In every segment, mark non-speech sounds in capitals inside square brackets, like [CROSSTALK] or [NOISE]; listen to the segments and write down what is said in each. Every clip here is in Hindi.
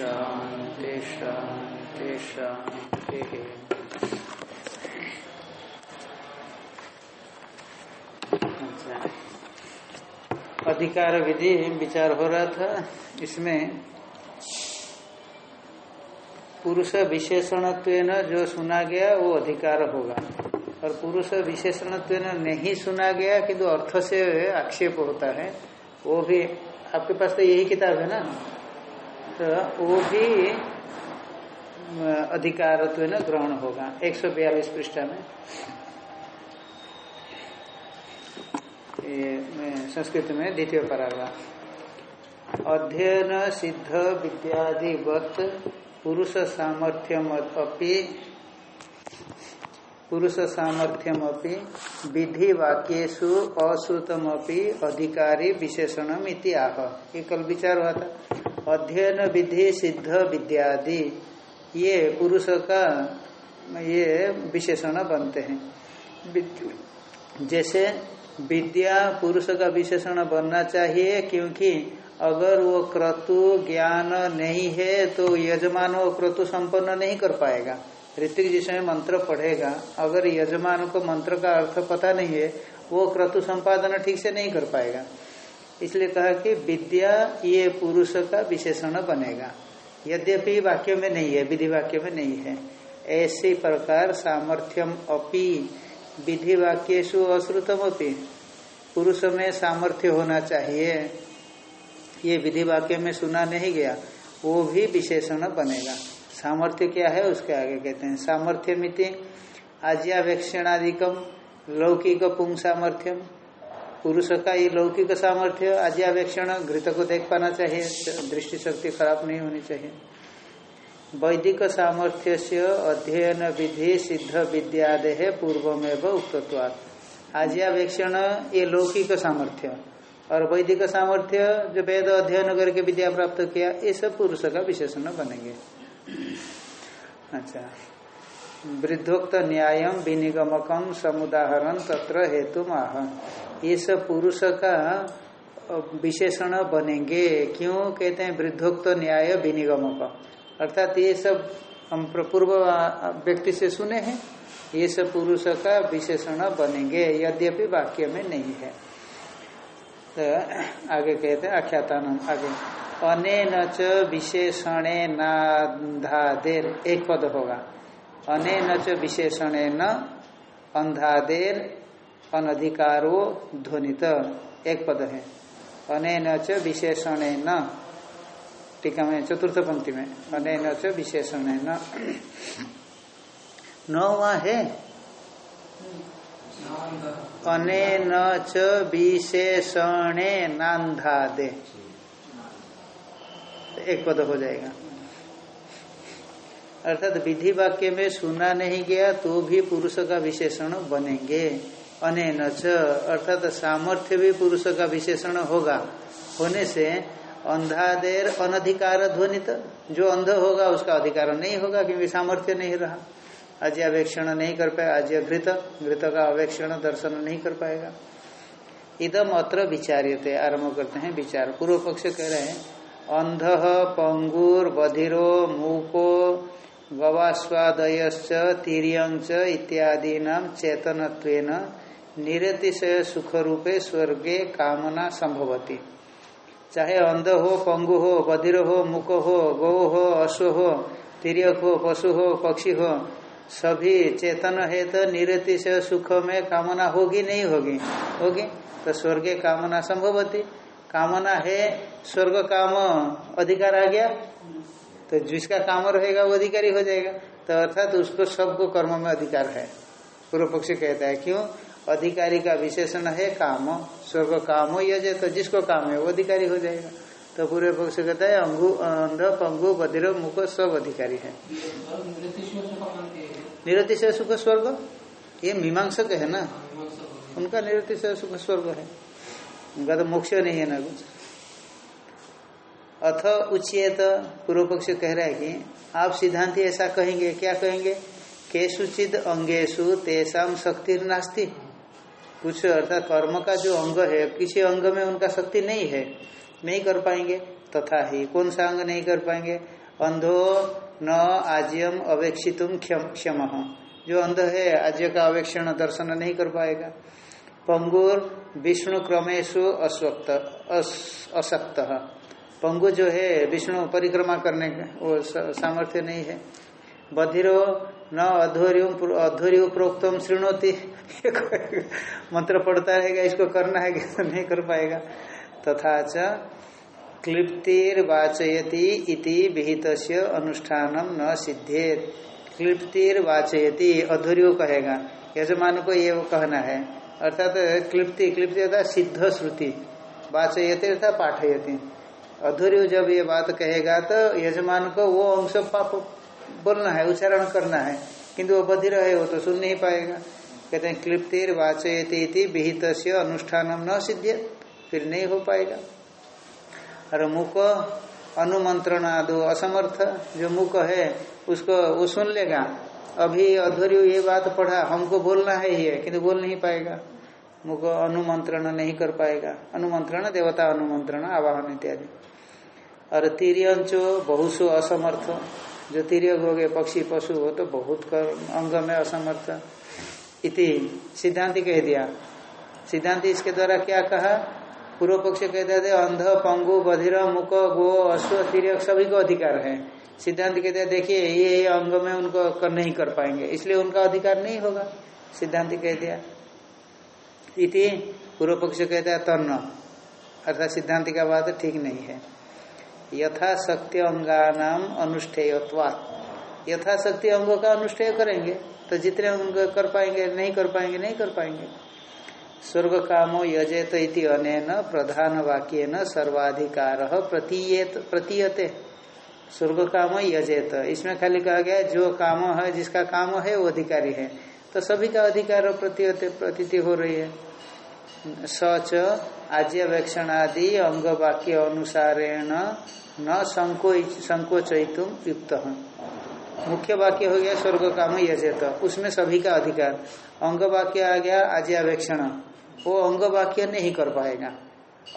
शान्ति शान्ति शान्तिः अधिकार विधि विचार हो रहा था। इसमें पुरुष विशेषणत्व जो सुना गया, वो अधिकार होगा। और पुरुष विशेषणत्व नहीं सुना गया, किंतु अर्थ से आक्षेप होता है। वो भी आपके पास तो यही किताब है ना? तो वो भी अधिकारत्व ग्रहण होगा। एक सौ बयालीस पृष्ठा में। संस्कृत में द्वितीय पराग्राफ अध्ययन सिद्ध विद्यादिवत पुरुष सामर्थ्यम पुरुष सामर्थ्यम विधि वाक्यु अश्रुतमपि अधिकारी विशेषणम इति आह। ये कल विचार हुआ था। अध्ययन विधि, सिद्ध विद्यादि, ये पुरुष का, ये विशेषण बनते हैं। जैसे विद्या पुरुष का विशेषण बनना चाहिए, क्योंकि अगर वो क्रतु ज्ञान नहीं है तो यजमान वो क्रतु संपन्न नहीं कर पाएगा। ऋतिक जिस समय मंत्र पढ़ेगा। अगर यजमान को मंत्र का अर्थ पता नहीं है, वो क्रतु संपादन ठीक से नहीं कर पाएगा। इसलिए कहा कि विद्या ये पुरुष का विशेषण बनेगा। यद्यपि वाक्य में नहीं है, विधि वाक्य में नहीं है। ऐसे प्रकार सामर्थ्यम अपि, विधि वाक्यु अश्रुतम अपनी पुरुष में सामर्थ्य होना चाहिए। ये विधि वाक्य में सुना नहीं गया, वो भी विशेषण बनेगा। सामर्थ्य क्या है, उसके आगे कहते हैं। सामर्थ्य मिति आज्यावेक्षणादिकम लौकिक पुंग सामर्थ्यम पुरुष का ये लौकिक सामर्थ्य आज्यावेक्षण घृत को देख पाना चाहिए दृष्टि शक्ति खराब नहीं होनी चाहिए। वैदिक सामर्थ्य से अध्ययन विधि, सिद्ध विद्यादेह पूर्वमेव उक्तत्वात्। आज्यावेक्षण ये लौकिक सामर्थ्य। और वैदिक सामर्थ्य जो वेद अध्ययन करके विद्या प्राप्त किया, ये सब पुरुष का विशेषण बनेंगे। अच्छा। वृद्धोक्त न्यायम, विनिगमकम, समुदाहरण, तत्र हेतु आह ये सब पुरुष का विशेषण बनेंगे। क्यों? कहते हैं वृद्धोक्त न्याय विनिगम का अर्थात ये सब हम पूर्व व्यक्ति से सुने हैं, ये सब पुरुष का विशेषण बनेंगे, यद्यपि वाक्य में नहीं है। तो आगे कहते हैं आख्यातान आगे। अनेन च विशेषणे नाधादेर एक पद होगा। अनेन च विशेषणे न अंधादेर अनधिकारो ध्वनित। एक पद है। अनेन च विशेषणे न टीका में, चतुर्थ पंक्ति में। अनेन च विशेषण न न है। अनेन च विशेषणे नांधादे एक पद हो जाएगा। अर्थात विधि वाक्य में सुना नहीं गया तो भी पुरुष का विशेषण बनेंगे। अनेन च, अर्थात सामर्थ्य भी पुरुष का विशेषण होगा। होने से अंधादेर अनधिकार ध्वनित, जो अंध होगा उसका अधिकार नहीं होगा क्योंकि सामर्थ्य नहीं रहा। आज अवेक्षण नहीं कर पाए आज घृत घृत का अवेक्षण दर्शन नहीं कर पाएगा। इदम अत्र विचार्यते, आरंभ करते हैं विचार। पूर्व पक्ष कह रहे हैं, अंध, पंगुर, बधिरो, मूको गवास्वादय तीर्यंच इत्यादि नाम चेतनत्वेन निरतिशय सुख रूपे स्वर्गे कामना संभवती। चाहे अंध हो, पंगु हो, बधिर हो, मुख हो, गौ हो, अश्व हो तिरक हो, पशु हो, पक्षी हो, सभी चेतन है तो निरतिशय सुख में कामना होगी, नहीं होगी? होगी। तो स्वर्गे कामना संभवती। कामना है स्वर्ग काम, अधिकार आ गया? तो जिसका काम रहेगा वो अधिकारी हो जाएगा। तो अर्थात तो उसको सबको कर्म में अधिकार है। पूर्व पक्षी कहता है, क्यों? अधिकारी का विशेषण है काम, स्वर्ग काम यजे तो जिसको काम है वो अधिकारी हो जाएगा। तो पूर्व पक्ष कहता है, अंगु, अंध, पंगु, बधिर, मुख, सब अधिकारी है। निरतिशय सुख स्वर्ग? ये मीमांसक है ना? उनका निरतिशय सुख स्वर्ग है। उनका तो मोक्ष नहीं है ना कुछ। अथ उचित पूर्व पक्ष कह रहा है कि, आप सिद्धांति ऐसा कहेंगे, क्या कहेंगे? केशुचित अंगेशु तेसाम शक्ति नास्ती कुछ अर्थात कर्म का जो अंग है, किसी अंग में उनका शक्ति नहीं है, नहीं कर पाएँगे, तथा ही कौन सा अंग नहीं कर पाएँगे? अंधो न आज्यम अवेक्षित क्षम जो अंध है, आज्य का अवेक्षण, दर्शन नहीं कर पाएगा। पंगुर विष्णु क्रमेशु अस्वक्त पंगु जो है, विष्णु परिक्रमा करने का वो सामर्थ्य नहीं है। बधिरो न अधोर्य अधोर्य प्रोक्तम श्रृणोती। मंत्र पढ़ता रहेगा, इसको करना है तो नहीं कर पाएगा। तथा च क्लिप्तिर्वाचयती इति विहित अनुष्ठान न सिद्धे क्लिप्तिर वाचयति अधूर्य कहेगा। यजमान को ये वो कहना है? अर्थात क्लिप्ति क्लिप्ति अर्थात सिद्ध श्रुति। वाचयति अर्थात पाठयति। अधूर्य जब ये बात कहेगा तो यजमान को वो अंश बोलना है, उच्चारण करना है। किंतु वो बधिर है, वो तो सुन नहीं पाएगा। कहते हैं, क्लिप्तिर वाचयती विहित से अनुष्ठान न सिद्ध फिर नहीं हो पाएगा। और मुख अनुमंत्रण आदो असमर्थ, जो मुख है, उसको, वो सुन लेगा। अभी अधूरी ये बात पढ़ा, हमको बोलना है है किंतु बोल नहीं पाएगा। मुख अनुमंत्रण नहीं कर पाएगा। अनुमंत्रण, देवता अनुमंत्रण, आवाहन इत्यादि। और तीरियंचो बहुसु असमर्थ। जो तीर्य हो गए, पक्षी, पशु हो तो बहुत कर, अंग में असमर्थ। इति सिद्धांति कह दिया। सिद्धांति इसके द्वारा क्या कहा? पूर्व पक्ष कहते थे, अंध, पंगु, बधिर, मुख, गो, अश्व तीर्य सभी को अधिकार है। सिद्धांत कहते देखिए, ये ये अंग में उनको कर, नहीं कर पाएँगे, इसलिए उनका अधिकार नहीं होगा। सिद्धांत कह दिया। इति पूर्व पक्ष कहता है, तन्न। अर्थात सिद्धांति का बात ठीक नहीं है। यथाशक्ति अंगानाम अनुष्ठेयत्वात्। यथाशक्ति अंगों का अनुष्ठेय करेंगे तो जितने अंग कर पाएँगे, नहीं कर पाएँगे, नहीं कर पाएँगे। स्वर्ग कामो यजेत इति अनेन प्रधान वाक्य न सर्वाधिकार प्रतीयत प्रतीयते। स्वर्ग काम यजेत। इसमें खाली कहा गया जो काम है, जिसका काम है, वो अधिकारी है। तो सभी का अधिकार प्रतीयते प्रतीति हो रही है। सच आज्ञावेक्षणादि अंग वाक्य अनुसारेण न संकोचयितुम युक्त। मुख्य वाक्य हो गया स्वर्ग काम यजेत। उसमें सभी का अधिकार। अंग वाक्य आ गया आज्ञावेक्षण। वो अंग वाक्य नहीं कर पाएगा।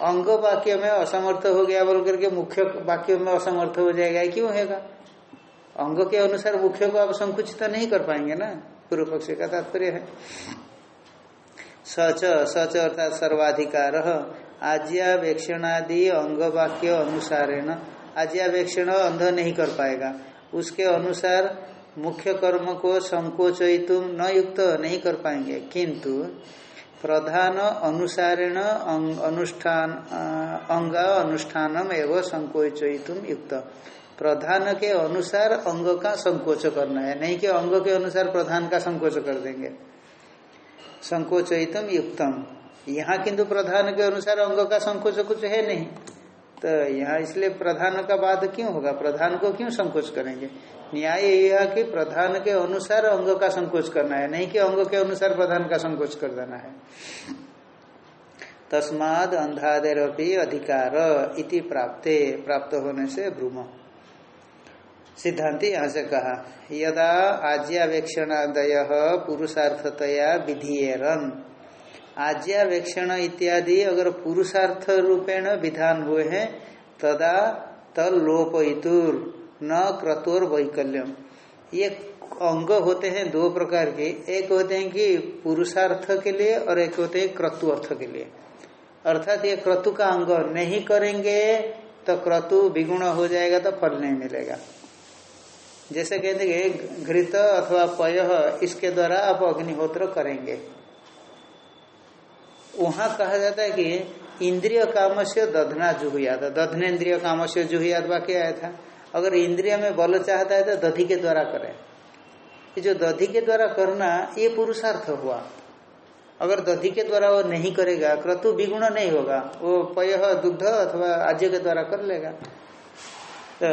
अंग वाक्य में असमर्थ हो गया बोल करके मुख्य वाक्य में असमर्थ हो जाएगा क्यों होगा? अंग के अनुसार मुख्य को आप संकुचित नहीं कर पाएँगे ना? पूर्व पक्ष का तात्पर्य है। सच सच अर्थात सर्वाधिकार। आज्ञावेक्षणादि अंग वाक्य अनुसारेण आज्ञावेक्षण अंध नहीं कर पाएगा। उसके अनुसार मुख्य कर्म को संकोचयितुम न युक्त नहीं कर पाएँगे। किंतु प्रधान अनुसारेण अनुष्ठान अंग अनुष्ठानम एवं संकोचयितुम युक्त। प्रधान के अनुसार अंग का संकोच करना है। नहीं कि अंग के अनुसार प्रधान का संकोच कर देंगे। संकोचितम युक्तम। यहाँ किंतु प्रधान के अनुसार अंग का संकोच कुछ है नहीं। तो यहाँ इसलिए प्रधान का बाद क्यों होगा? प्रधान को क्यों संकोच करेंगे? न्याय यह कि प्रधान के अनुसार अंग का संकोच करना है, नहीं कि अंग के अनुसार प्रधान का संकोच कर देना है। तस्माद अंधादेर अधिकार इति प्राप्ते, प्राप्त होने से ब्रूम। सिद्धांति यहाँ से कहा, यदा आज्यावेक्षणादय पुरुषार्थतया विधियरन। आज्यावेक्षण इत्यादि अगर पुरुषार्थ रूपेण विधान हुए हैं, तदा तलोपितुर न क्रतोर वैकल्यम। ये अंग होते हैं दो प्रकार के, एक होते हैं कि पुरुषार्थ के लिए और एक होते हैं क्रतु अर्थ के लिए। अर्थात ये क्रतु का अंग नहीं करेंगे तो क्रतु विगुण हो जाएगा तो फल नहीं मिलेगा। जैसे कहते हैं घृत अथवा पय, इसके द्वारा आप अग्निहोत्र करेंगे। वहाँ कहा जाता है कि इंद्रिय काम से दधना जुहुयात। दधनेन्द्रिय काम से जुहुयात वाक्य आया था। अगर इंद्रिया में बल चाहता है तो दधि के द्वारा करे। ये जो दधि के द्वारा करना, ये पुरुषार्थ हुआ। अगर दधि के द्वारा वो नहीं करेगा, क्रतु विगुण नहीं होगा, वो पय, दुग्ध अथवा आज्य के द्वारा कर लेगा। तो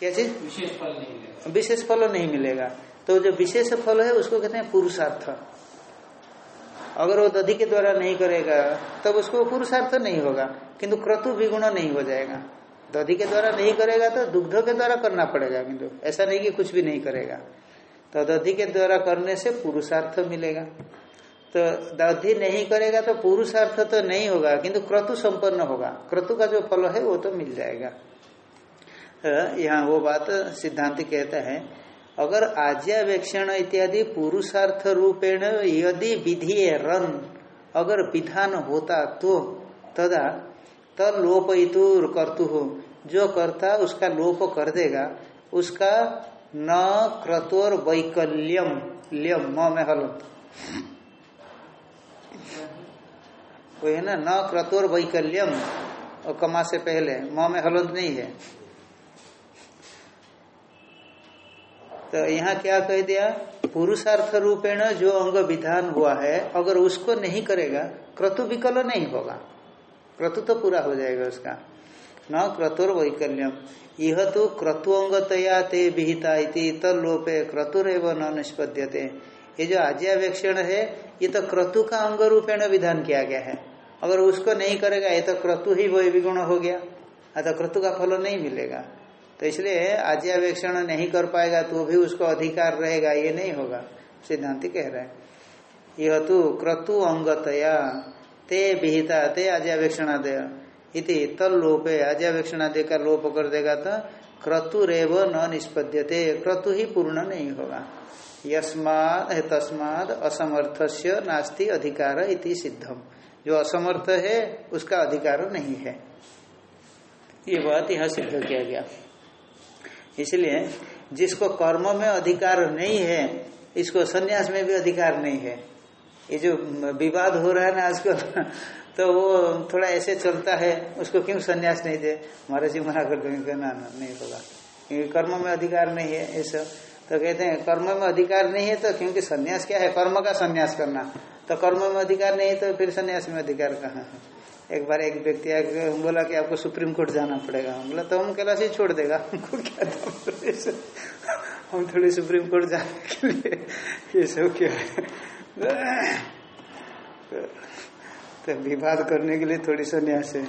क्या चीज़? विशेष फल नहीं मिलेगा। विशेष फल नहीं मिलेगा। तो जो विशेष फल है उसको कहते हैं पुरुषार्थ। अगर वो दधि के द्वारा नहीं करेगा तब उसको पुरुषार्थ नहीं होगा। किंतु क्रतु विगुण नहीं हो जाएगा। दधि के द्वारा नहीं करेगा तो दुग्ध के द्वारा करना पड़ेगा। किंतु ऐसा नहीं कि कुछ भी नहीं करेगा। तो दधि के द्वारा करने से पुरुषार्थ मिलेगा। तो दधि नहीं करेगा तो पुरुषार्थ तो नहीं होगा। किंतु क्रतु संपन्न होगा। क्रतु का जो फल है वो तो मिल जाएगा। यहाँ वो बात सिद्धांत कहता है, अगर आज्ञावेक्षण इत्यादि पुरुषार्थ रूपेण यदि विधि रन, अगर विधान होता तो तदा तब लोपयितु कर्तु हो जो करता उसका लोप कर देगा, उसका न क्रतोर वैकल्यम लियम म में हल। वही है ना, न क्रतोर वैकल्यम और कमा से पहले, म में हलंत नहीं है। तो यहाँ क्या कह दिया? पुरुषार्थ रूपेण जो अंग विधान हुआ है, अगर उसको नहीं करेगा, क्रतु विकल नहीं होगा। क्रतु तो पूरा हो जाएगा उसका। न क्रतुर वैकल्यम। यह तो क्रतु अंगतया ते विहिता तलोपे क्रतुर एवं न ये जो आज्ञावेक्षण है, ये तो क्रतु का अंग रूपेण विधान किया गया है। अगर उसको नहीं करेगा, ये तो क्रतु ही विगुण हो गया। अतः क्रतु का फल नहीं मिलेगा। तो इसलिए आज्ञावेक्षण नहीं कर पाएगा तो भी उसको अधिकार रहेगा, ये नहीं होगा, सिद्धांति कह रहे हैं। यह तो क्रतु अंगतया, ते विहिता, ते आज्ञावेक्षणादय। इति तल लोपे, आज्ञावेक्षणादय का लोप कर देगा तो क्रतुरेव न निष्पद्यते, क्रतु ही पूर्ण नहीं होगा। यस्माद तस्माद, असमर्थस्य नास्ति अधिकार इति सिद्धम जो असमर्थ है, उसका अधिकार नहीं है। ये बात यहाँ सिद्ध किया गया। इसलिए जिसको कर्म में अधिकार नहीं है, इसको सन्यास में भी अधिकार नहीं है। ये जो विवाद हो रहा है ना आजकल [LAUGHS] तो वो थोड़ा ऐसे चलता है, उसको क्यों सन्यास नहीं दे? महाराज जी मना कर देंगे ना ना, नहीं होगा। क्योंकि कर्म में अधिकार नहीं है ये सब तो कहते हैं, कर्म में अधिकार नहीं है तो क्योंकि सन्यास क्या है? कर्म का सन्यास करना। तो कर्म में अधिकार नहीं है तो फिर सन्यास में अधिकार कहाँ है? एक बार एक व्यक्ति बोला कि आपको सुप्रीम कोर्ट जाना पड़ेगा। हम बोला तो हम कैलाश ही छोड़ देगा। हमको क्या हम थोड़ी सुप्रीम कोर्ट जाने के लिए ये सब क्या है। तो विवाद करने के लिए थोड़ी सन्यास है।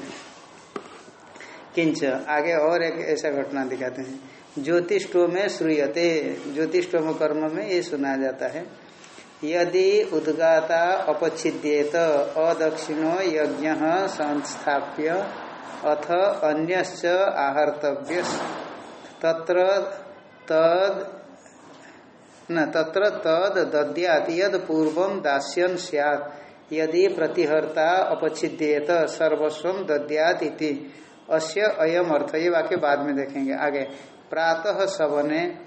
किंच, आगे और एक ऐसा घटना दिखाते हैं। ज्योतिष्टो में श्रूयते ज्योतिष्टोम कर्म में ये सुना जाता है। यदि उद्गाता अपच्छिद्येत, अदक्षिणो यज्ञ संस्थाप्य अथ अन्यश्च आहर्तव्य तत्र तद, न, तत्र तद दद्यात, यद पूर्व दास्यन यदि प्रतिहर्ता अपच्छिद्येत, सर्वस्व दद्यात इति। अस्य अयम अर्थ ये वाक्य बाद में देखेंगे। आगे, प्रातः सवने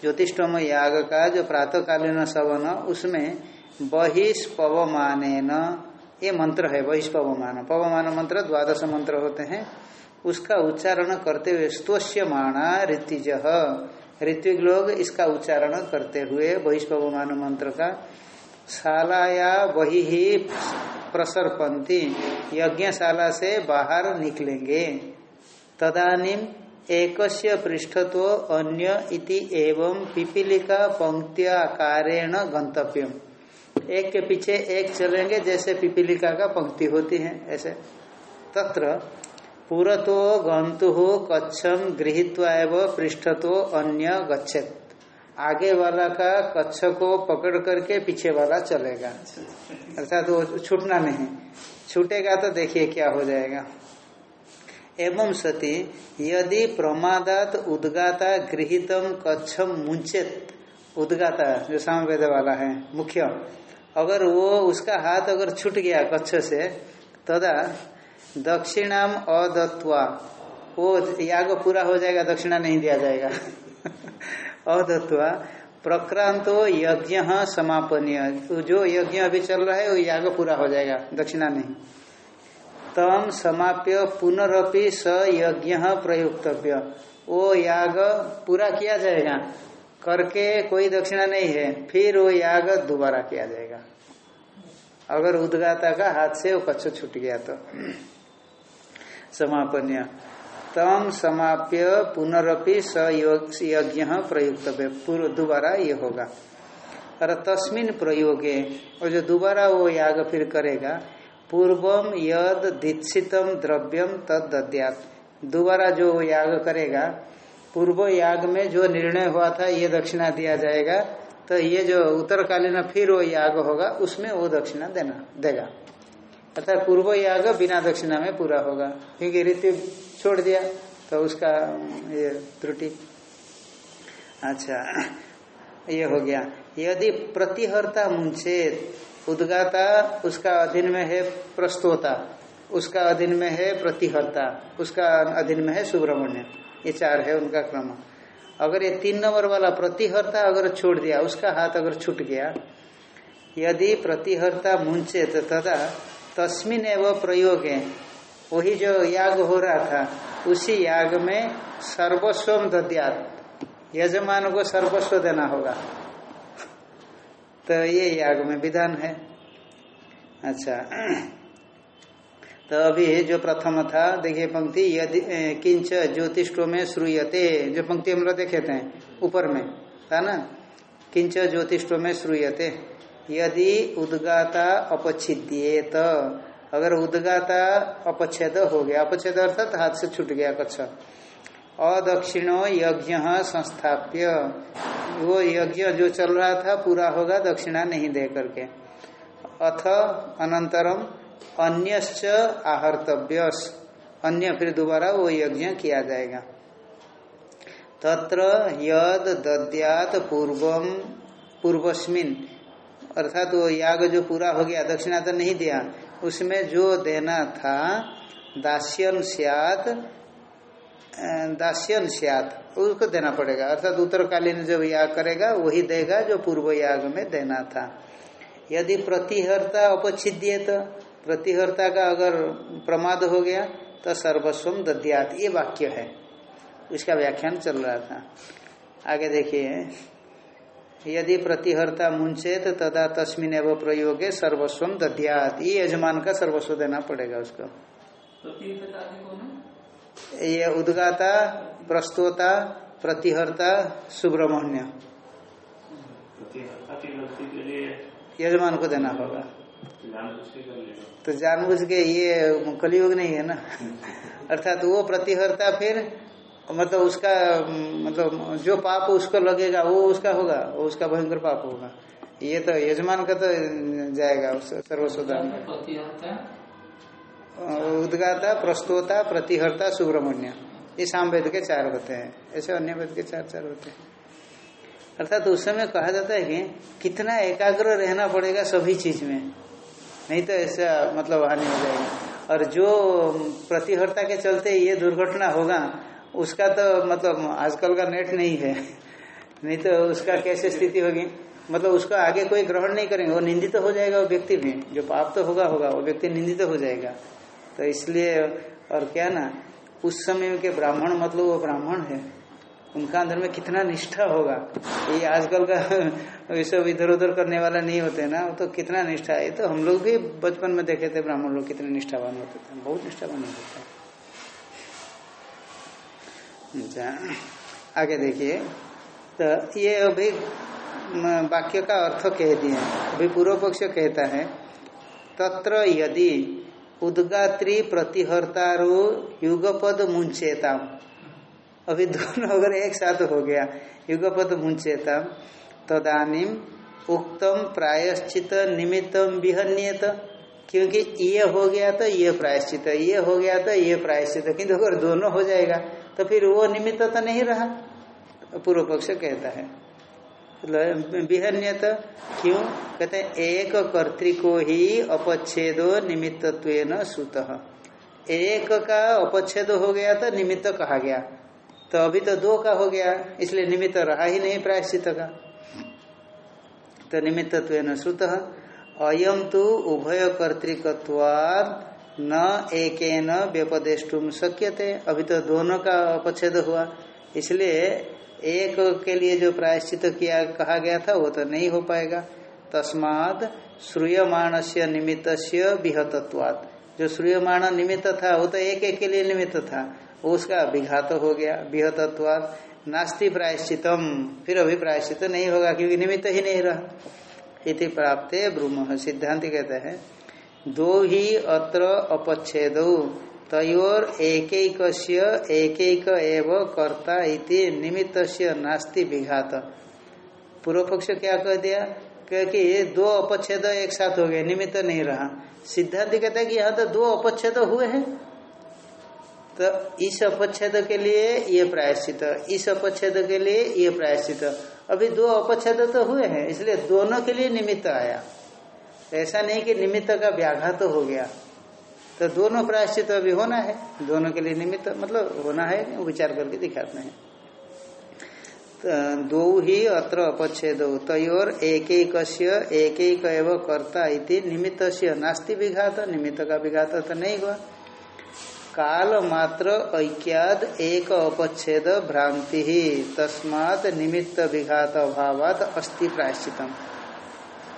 ज्योतिषम याग का जो प्रातःकालीन सवन उसमें बहिष्पवमान ये मंत्र है, बहिष्पवमान। पवमान मंत्र, द्वादश मंत्र होते हैं। उसका उच्चारण करते हुए स्तोष्यमाणा ऋतिज। ऋत्विक लोग इसका उच्चारण करते हुए बहिष्पवमान मंत्र का शालाया वही ही प्रसरपंथी यज्ञशाला से बाहर निकलेंगे। तदानीम एकस्य पृष्ठत्व अन्य इति एवं पिपीलिका पंक्त्याकारेण गंतव्यम एक के पीछे एक चलेंगे, जैसे पिपीलिका का पंक्ति होती है, ऐसे। तत्र, पुरतो गंतु कच्छम गृहीत्वा एवं पृष्ठतो अन्य गच्छेत। आगे वाला का कच्छ को पकड़ करके पीछे वाला चलेगा। अर्थात वो छूटना नहीं। छूटेगा तो देखिए क्या हो जाएगा। एवं सती, यदि प्रमादात उद्गाता गृहितम कच्छम मुंचेत उद्गाता, जो सामवेद वाला है, मुख्य। अगर वो उसका हाथ अगर छूट गया कच्छ से, तदा दक्षिणाम अदत्वा वो याग पूरा हो जाएगा, दक्षिणा नहीं दिया जाएगा। [LAUGHS] अदत्वा प्रक्रांतो यज्ञ समापनीय। जो यज्ञ अभी चल रहा है, वो याग पूरा हो जाएगा, दक्षिणा नहीं। तम समाप्य पुनरअपि स यज्ञ प्रयुक्तव्य। वो याग, पूरा किया जाएगा। करके कोई दक्षिणा नहीं है, फिर वो याग दोबारा किया जाएगा। अगर उदगाता का हाथ से वो कच्छ छूट गया तो। समापन्य। तम समाप्य पुनरअपि स यज्ञ प्रयुक्त पूर्व दोबारा ये होगा। और तस्मिन प्रयोगे, और जो दोबारा वो याग फिर करेगा पूर्वम यद दीक्षितम द्रव्यम तद दद्यात दोबारा जो याग करेगा, पूर्व याग में जो निर्णय हुआ था, ये दक्षिणा दिया जाएगा तो ये जो उत्तरकालीन फिर वो याग होगा, उसमें वो दक्षिणा देना, देगा। अर्थात पूर्व याग बिना दक्षिणा में पूरा होगा। क्योंकि रीति छोड़ दिया तो उसका ये त्रुटि। अच्छा ये हो गया। यदि प्रतिहर्ता मुंचेत उदगाता, उसका अधीन में है प्रस्तोता, उसका अधीन में है प्रतिहर्ता, उसका अधीन में है सुब्रमण्य। ये चार है उनका क्रम। अगर ये तीन नंबर वाला प्रतिहर्ता अगर छोड़ दिया, उसका हाथ अगर छूट गया, यदि प्रतिहर्ता मुंचे तो तथा तस्मिन एवं प्रयोग है वही जो याग हो रहा था, उसी याग में सर्वस्व दद्यात। यजमान को सर्वस्व देना होगा। तो ये याग में विधान है। अच्छा। तो अभी जो प्रथम था, देखिए पंक्ति, यदि किंच ज्योतिष्टो में श्रूयते, जो पंक्ति हम लोग देखे थे, ऊपर में, था ना? किंच ज्योतिष्टो में श्रूयते, यदि उदगाता अपच्छिद्य तो अगर उदगाता अपच्छेद हो गया, अपच्छेद अर्थात हाथ से छूट गया, कच्छ। अदक्षिणो यज्ञ संस्थाप्य। वो यज्ञ जो चल रहा था, पूरा होगा, दक्षिणा नहीं दे करके। अथ अनंतरम अन्यश्च आहर्तव्य अन्य फिर दोबारा वो यज्ञ किया जाएगा। तत्र यद दद्यात पूर्वम पूर्वस्मिन। अर्थात वो याग जो पूरा हो गया, दक्षिणा तो नहीं दिया। उसमें जो देना था दास्यन सियात दास्यन सियात। उसको देना पड़ेगा। अर्थात उत्तरकालीन जो याग करेगा, वही देगा जो पूर्व याग में देना था। यदि प्रतिहर्ता अपच्छिद्य तो प्रतिहर्ता का अगर प्रमाद हो गया तो सर्वस्व दद्यात ये वाक्य है। इसका व्याख्यान चल रहा था। आगे देखिए। यदि प्रतिहर्ता मुंचे तो तदा तस्मिन एवं प्रयोगे सर्वस्व दद्यात ये यजमान का सर्वस्व देना पड़ेगा उसको। ये उदगाता प्रस्तोता प्रतिहर्ता सुब्रमण्य यजमान को देना होगा। तो जानबूझ के ये कलयुग नहीं है ना? [LAUGHS] अर्थात वो प्रतिहर्ता फिर मतलब उसका मतलब जो पाप उसको लगेगा वो उसका होगा वो उसका भयंकर पाप होगा। ये तो यजमान का तो जाएगा सर्वसुदान उदगाता प्रस्तोता प्रतिहर्ता सुब्रमण्य ये साम वेद के चार होते हैं। ऐसे अन्य वेद के चार चार होते हैं। अर्थात तो उस समय कहा जाता है कि कितना एकाग्र रहना पड़ेगा सभी चीज़ में। नहीं तो ऐसा मतलब हानि हो जाएगी। और जो प्रतिहर्ता के चलते ये दुर्घटना होगा, उसका तो मतलब आजकल का नेट नहीं है। नहीं तो उसका कैसे स्थिति होगी? मतलब उसका आगे कोई ग्रहण नहीं करेंगे। वो निंदित तो हो जाएगा वो व्यक्ति भी। जो पाप तो होगा होगा। वो व्यक्ति निंदित तो हो जाएगा। तो इसलिए, और क्या ना, उस समय के ब्राह्मण मतलब वो ब्राह्मण है, उनका अंदर में कितना निष्ठा होगा। ये आजकल का [LAUGHS] सब इधर उधर करने वाला नहीं होते ना तो कितना निष्ठा है। तो हम लोग भी बचपन में देखे थे ब्राह्मण लोग कितने निष्ठावान होते थे, बहुत निष्ठावान होते थे। अच्छा आगे देखिए। तो ये अभी वाक्य का अर्थ कह दिए अभी पूर्व पक्ष कहता है, तत्र यदि उदगात्री प्रतिहर्तारो युगपद मुंचेताम अभी दोनों अगर एक साथ हो गया, युगपद मुंचेताम तदानीम उक्तम प्रायश्चित निमित्तम विहन्यत। क्योंकि ये हो गया तो ये प्रायश्चित, ये हो गया तो ये प्रायश्चित। किंतु अगर दोनों हो जाएगा तो फिर वो निमित्त तो नहीं रहा। पूर्व पक्ष कहता है। विहन्यत, क्यों? कहते हैं एक कर्तिको ही अपच्छेदो निमित्तत्व सुत एक का अपच्छेद हो गया तो निमित्त कहा गया। तो अभी तो दो का हो गया, इसलिए निमित्त रहा ही नहीं प्रायश्चित का। तो निमित्तत्व श्रुत अयम तो उभय कर्तिकवाद न एक न व्यपदेष्टुम थे अभी तो दोनों का अपच्छेद हुआ, इसलिए एक के लिए जो प्रायश्चित किया, कहा गया था, वो तो नहीं हो पाएगा। तस्माद श्रूयमाण से निमित्त से विहतत्वात्। जो श्रूयमाण निमित्त था, वो तो एक एक के लिए निमित्त था। उसका विघात हो गया विहतत्वाद नास्ति प्रायश्चितम। फिर अभी प्रायश्चित नहीं होगा, क्योंकि निमित्त ही नहीं रहा। इति प्राप्त ब्रूम। सिद्धांत कहते हैं, दो ही अत्र अपच्छेद। तयोर एक एक एव कर्ता इति निमित्त नास्ति विघात। पूर्व पक्ष क्या कह दिया? क्योंकि ये दो अपच्छेद एक साथ हो गए, निमित्त नहीं रहा। सिद्धांत कहता है कि यहाँ तो दो अपच्छेद हुए हैं। तो इस अपच्छेद के लिए ये प्रायश्चित, इस अपच्छेद के लिए ये प्रायश्चित। अभी दो अपच्छेद तो हुए हैं, इसलिए दोनों के लिए निमित्त आया। ऐसा नहीं कि निमित्त का व्याघात तो हो गया। तो दोनों प्रायश्चित अभी होना है। दोनों के लिए निमित्त मतलब होना है, विचार करके दिखाते हैं। दो ही अत्र अपच्छेद, तयोर एक एक एक एक कर्ता इति निमित्त नास्ति विघात, निमित्त का विघात तो नहीं हुआ। काल मात्र ऐक्याद एक अपच्छेद भ्रांति ही तस्मात निमित्त विघात अभावात अस्ति प्रायश्चितम।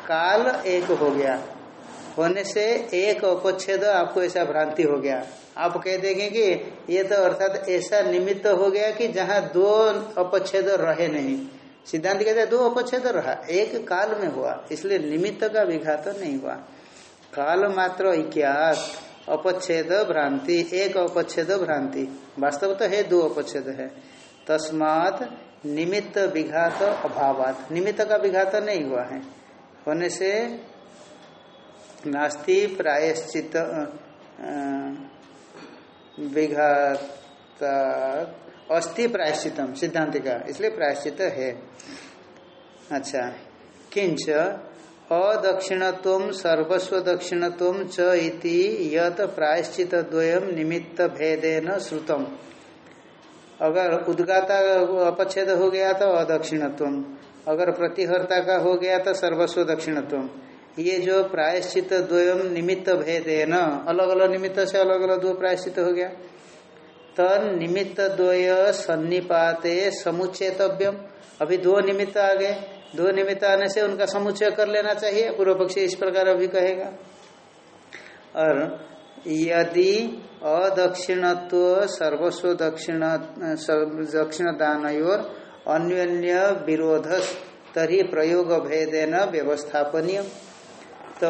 काल एक हो गया। होने से एक अपच्छेद आपको ऐसा भ्रांति हो गया। आप कह देंगे कि ये तो अर्थात ऐसा निमित्त हो गया कि जहाँ दो अपच्छेद रहे नहीं। सिद्धांत कहते दो अपच्छेद रहा, एक काल में हुआ, इसलिए निमित्त का विघात तो नहीं हुआ। काल मात्र इक्यात अपच्छेद भ्रांति, एक अपच्छेद भ्रांति। वास्तव तो है दो अपच्छेद है। तस्मात निमित्त विघात अभावात। निमित्त का विघात नहीं हुआ है। होने से नास्ति प्रायश्चित विघात अस्थि प्रायश्चितम सिद्धांत का इसलिए प्रायश्चित है। अच्छा किंच अदक्षिणत्व सर्वस्व दक्षिणत्व च इति यत प्रायश्चित द्वयम निमित्त भेदेन श्रुतम। अगर उद्गाता अपच्छेद हो गया तो अदक्षिणत्व। अगर प्रतिहर्ता का हो गया तो सर्वस्व दक्षिणत्व ये जो प्रायश्चित द्वयम निमित्त भेदेन अलग अलग निमित्त से अलग अलग दो प्रायश्चित हो गया। तन निमित्त द्वय सन्निपाते समुचेतव्यम अभी दो निमित्त आ गए। दो निमित्त आने से उनका समुच्चय कर लेना चाहिए। पूर्व पक्षी इस प्रकार अभी कहेगा। और यदि अदक्षिणत्व, सर्वस्व दक्षिण दक्षिण दान और अन्य विरोध तरी प्रयोग भेदेन व्यवस्थापनीय तो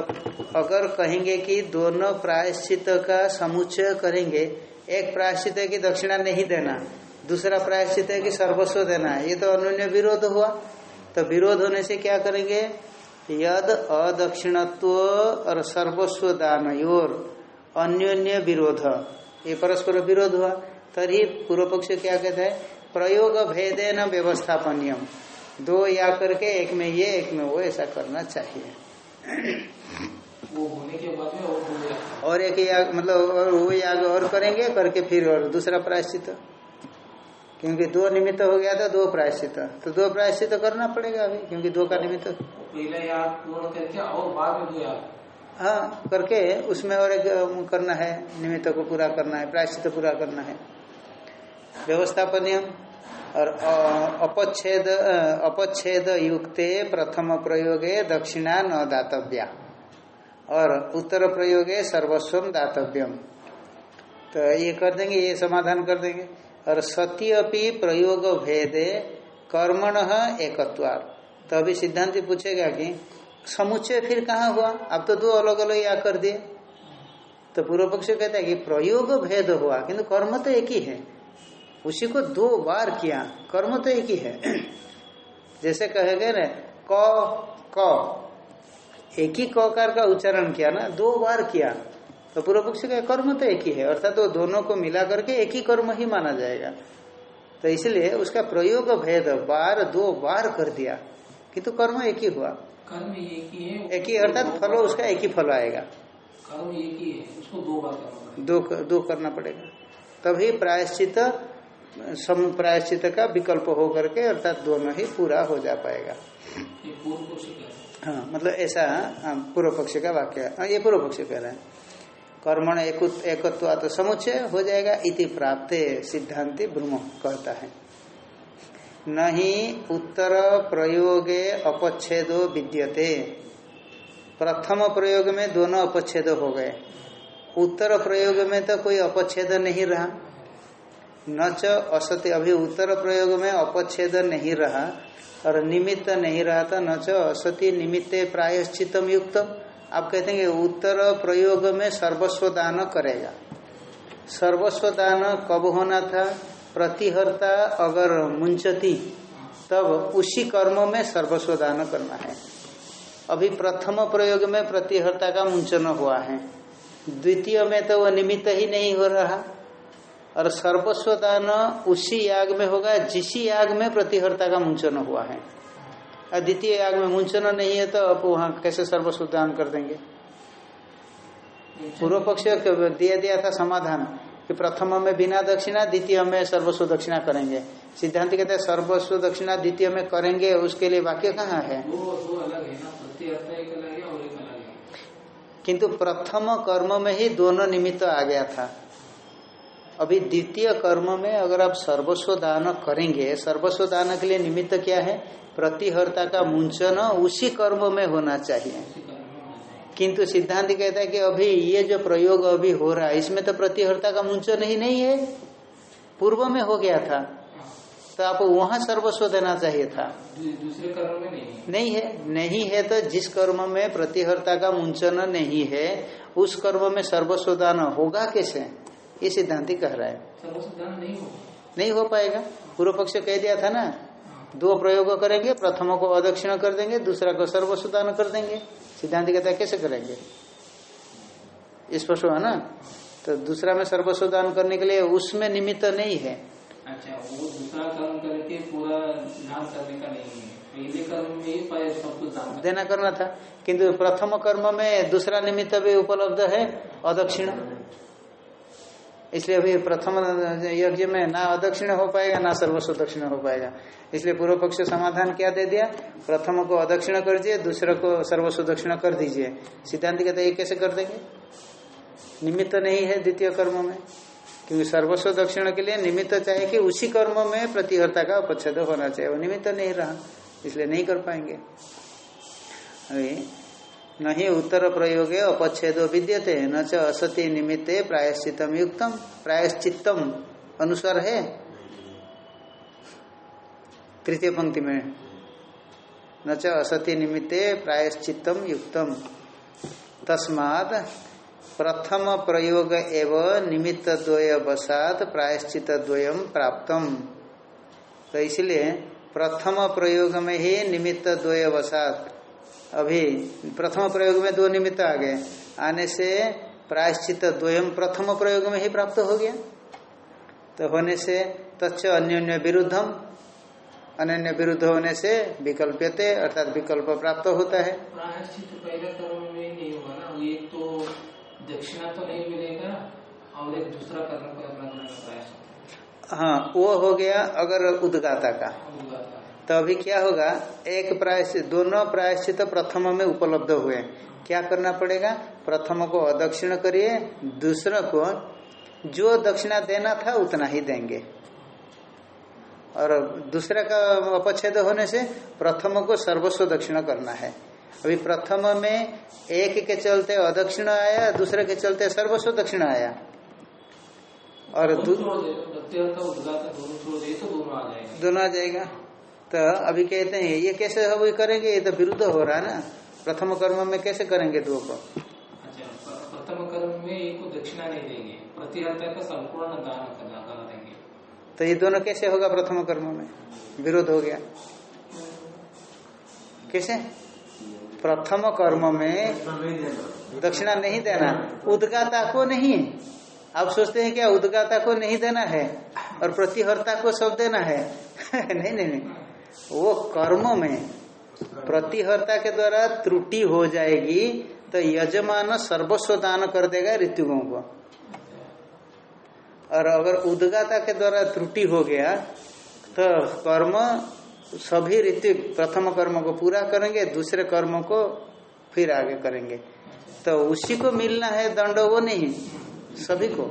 अगर कहेंगे कि दोनों प्रायश्चित का समुच्चय करेंगे, एक प्रायश्चित है कि दक्षिणा नहीं देना, दूसरा प्रायश्चित है कि सर्वस्व देना, ये तो अन्य विरोध हुआ। तो विरोध होने से क्या करेंगे? यद अदक्षिणत्व और सर्वस्व दान और अन्योन्य विरोध। ये परस्पर विरोध हुआ। तभी पूर्व पक्ष क्या कहता है? प्रयोग भेदे न व्यवस्थापनियम। दो या करके एक में ये, एक में वो, ऐसा करना चाहिए। वो होने के बाद में और, और एक याग मतलब और वो याग और करेंगे करके फिर और दूसरा प्रायश्चित। क्योंकि दो निमित्त हो गया था दो प्रायश्चित। तो दो प्रायश्चित करना पड़ेगा अभी क्योंकि दो का निमित्त। पहले पूर्ण करके और बाद में दो याद हाँ करके उसमें और एक करना है निमित्त को पूरा करना है प्रायश्चित पूरा करना है। व्यवस्थापनीय और अपच्छेद अपच्छेद युक्ते प्रथम प्रयोगे दक्षिणा न दातव्या। और उत्तर प्रयोगे सर्वस्व दातव्यम। तो ये कर देंगे, ये समाधान कर देंगे। और सती अपनी प्रयोग भेदे कर्मण एकत्वार तो अभी सिद्धांत पूछेगा कि समुच्चय फिर कहाँ हुआ? अब तो दो अलग अलग या कर दिए। तो पूर्व पक्ष कहता है कि प्रयोग भेद हुआ, किंतु कर्म तो एक ही है। उसी को दो बार किया। कर्म तो एक ही है। जैसे कहे गए ना क क। एक ही ककार का उच्चारण किया ना दो बार किया। तो पूर्व पक्ष का कर्म तो एक ही है। अर्थात तो दोनों को मिला करके एक ही कर्म ही माना जाएगा। तो इसलिए उसका प्रयोग भेद बार दो बार कर दिया किंतु तो कर्म एक ही हुआ। कर्म एक ही है एक ही अर्थात फल उसका एक ही फल आएगा। कर्म एक ही है उसको दो बार करना दो दो करना पड़ेगा। तभी प्रायश्चित सम प्रायश्चित का विकल्प हो करके अर्थात दोनों ही पूरा हो जा पाएगा। हाँ? मतलब ऐसा पूर्व पक्ष का वाक्य। हाँ ये पूर्व पक्ष कह रहे हैं। कर्मण एक एकत्व तो समुच्चय हो जाएगा इति प्राप्त सिद्धांति ब्रह्म कहता है। नहीं उत्तर प्रयोगे अपच्छेदो विद्यते। प्रथम प्रयोग में दोनों अपच्छेद हो गए। उत्तर प्रयोग में तो कोई अपच्छेद नहीं रहा। न च असत्य अभी उत्तर प्रयोग में अपच्छेद नहीं रहा, और निमित्त नहीं रहा था न च असत्य निमित्त प्रायश्चितम युक्त आप कहते हैं उत्तर प्रयोग में सर्वस्व दान करेगा। सर्वस्व दान कब होना था? प्रतिहर्ता अगर मुंचती, तब उसी कर्म में सर्वस्व दान करना है। अभी प्रथम प्रयोग में प्रतिहर्ता का मुंचन हुआ है। द्वितीय में तो वह निमित्त ही नहीं हो रहा। और सर्वस्व दान उसी याग में होगा जिसी याग में प्रतिहर्ता का मुंचन हुआ है। और द्वितीय याग में मुंचन नहीं है तो अब वहाँ कैसे सर्वस्व दान कर देंगे? पूर्व पक्ष दिया दिया था समाधान कि प्रथम में बिना दक्षिणा द्वितीय में सर्वस्व दक्षिणा करेंगे। सिद्धांत कहते हैं सर्वस्व दक्षिणा द्वितीय में करेंगे उसके लिए वाक्य कहाँ है। किंतु प्रथम कर्म में ही दोनों निमित्त आ गया था। अभी द्वितीय कर्म में अगर आप सर्वस्व दान करेंगे सर्वस्व दान के लिए निमित्त क्या है? प्रतिहर्ता का मुंचन उसी कर्म में होना चाहिए। किंतु सिद्धांत कहता है कि अभी ये जो प्रयोग अभी हो रहा है इसमें तो प्रतिहर्ता का मुंचन ही नहीं है। पूर्व में हो गया था। तो आपको वहाँ सर्वस्व देना चाहिए था। दूसरे कर्म में नहीं है। नहीं है नहीं है तो जिस कर्म में प्रतिहर्ता का मुंचन नहीं है उस कर्म में सर्वस्व दान होगा कैसे? ये सिद्धांति कह रहा है। सर्वसिद्धांत नहीं होगा नहीं हो पाएगा। पूर्व पक्ष कह दिया था ना दो प्रयोग करेंगे प्रथम को अदक्षिण कर देंगे दूसरा को सर्वस्व दान कर देंगे। सिद्धांत कहता है कैसे करेंगे? स्पष्ट हुआ ना? तो दूसरा में सर्वस्व दान करने के लिए उसमें निमित्त नहीं है। अच्छा वो दूसरा कर्म करके पूरा दान करने का नहीं है। पहले कर्म में ही पाए सब कुछ दान देना करना था। किंतु प्रथम कर्म में दूसरा निमित्त भी उपलब्ध है अदक्षिण। इसलिए अभी प्रथम, यज्ञ में ना अदक्षिण हो पाएगा, ना सर्वस्व दक्षिण हो पाएगा। इसलिए पूर्व पक्ष समाधान क्या दे दिया? प्रथम को अदक्षिण कर दिए, दूसरे को सर्वस्व दक्षिण कर दीजिए। सिद्धांत कहते ये कैसे कर देंगे? निमित्त नहीं है द्वितीय कर्म में। क्योंकि सर्वस्व दक्षिण के लिए निमित्त चाहिए कि उसी कर्म में प्रतिहर्ता का अपच्छेद होना चाहिए। वो निमित्त नहीं रहा, इसलिए नहीं कर पाएँगे। अभी नहीं उत्तर प्रयोगे अपच्छेदो विद्यते, न च असति निमित्ते प्रायश्चितम युक्तम। प्रायश्चितम अनुसार है। तृतीय पंक्ति में, न च असति निमित्ते प्रायश्चितम युक्तम। तस्माद प्रथम प्रयोग एव निमित्त द्वय वसात प्रायश्चित द्वयम प्राप्तम। तो इसलिए प्रथम प्रयोग में ही निमित्त द्वय वसात अभी प्रथम प्रयोग में दो निमित्त आ गए। आने से प्रायश्चित द्वयम प्रथम प्रयोग में ही प्राप्त हो गया। तो होने से तच्च अन्योन्य विरुद्धम। अन्य विरुद्ध होने से विकल्पते अर्थात विकल्प प्राप्त होता है। प्रायश्चित पहले कर्म में नहीं होगा ना। एक तो दक्षिणा तो नहीं मिलेगा और एक दूसरा कर्म को हाँ वो हो गया अगर उदगाता का। था। तो अभी क्या होगा? एक प्रायश्चित दोनों प्रायश्चित तो प्रथम में उपलब्ध हुए। क्या करना पड़ेगा? प्रथम को अदक्षिण करिए दूसरे को जो दक्षिणा देना था उतना ही देंगे। और दूसरे का अपच्छेद होने से प्रथम को सर्वस्व दक्षिण करना है। अभी प्रथम में एक के चलते अदक्षिण आया दूसरे के चलते सर्वस्व दक्षिण आया। और दोनों तो जाएँगे। दोनों आ जाएगा। तो अभी कहते हैं ये कैसे अभी करेंगे? ये तो विरुद्ध हो रहा है ना? प्रथम कर्म में कैसे करेंगे दो को? अच्छा प्रथम कर्म में एक को दक्षिणा नहीं देंगे प्रतिहर्ता का संपूर्ण दान करना देंगे। तो ये दोनों कैसे होगा प्रथम कर्म में? विरोध हो गया। कैसे? प्रथम कर्म में दक्षिणा नहीं देना। उदगाता को नहीं। आप सोचते हैं क्या उदगाता को नहीं देना है और प्रतिहर्ता को सब देना है? [LAUGHS] नहीं नहीं नहीं। वो कर्म में प्रतिहर्ता के द्वारा त्रुटि हो जाएगी तो यजमान सर्वस्व दान कर देगा ऋतुओं को। और अगर उदगाता के द्वारा त्रुटि हो गया तो कर्म, सभी ऋतु प्रथम कर्म को पूरा करेंगे, दूसरे कर्म को फिर आगे करेंगे। तो उसी को मिलना है दंड, वो नहीं, सभी को।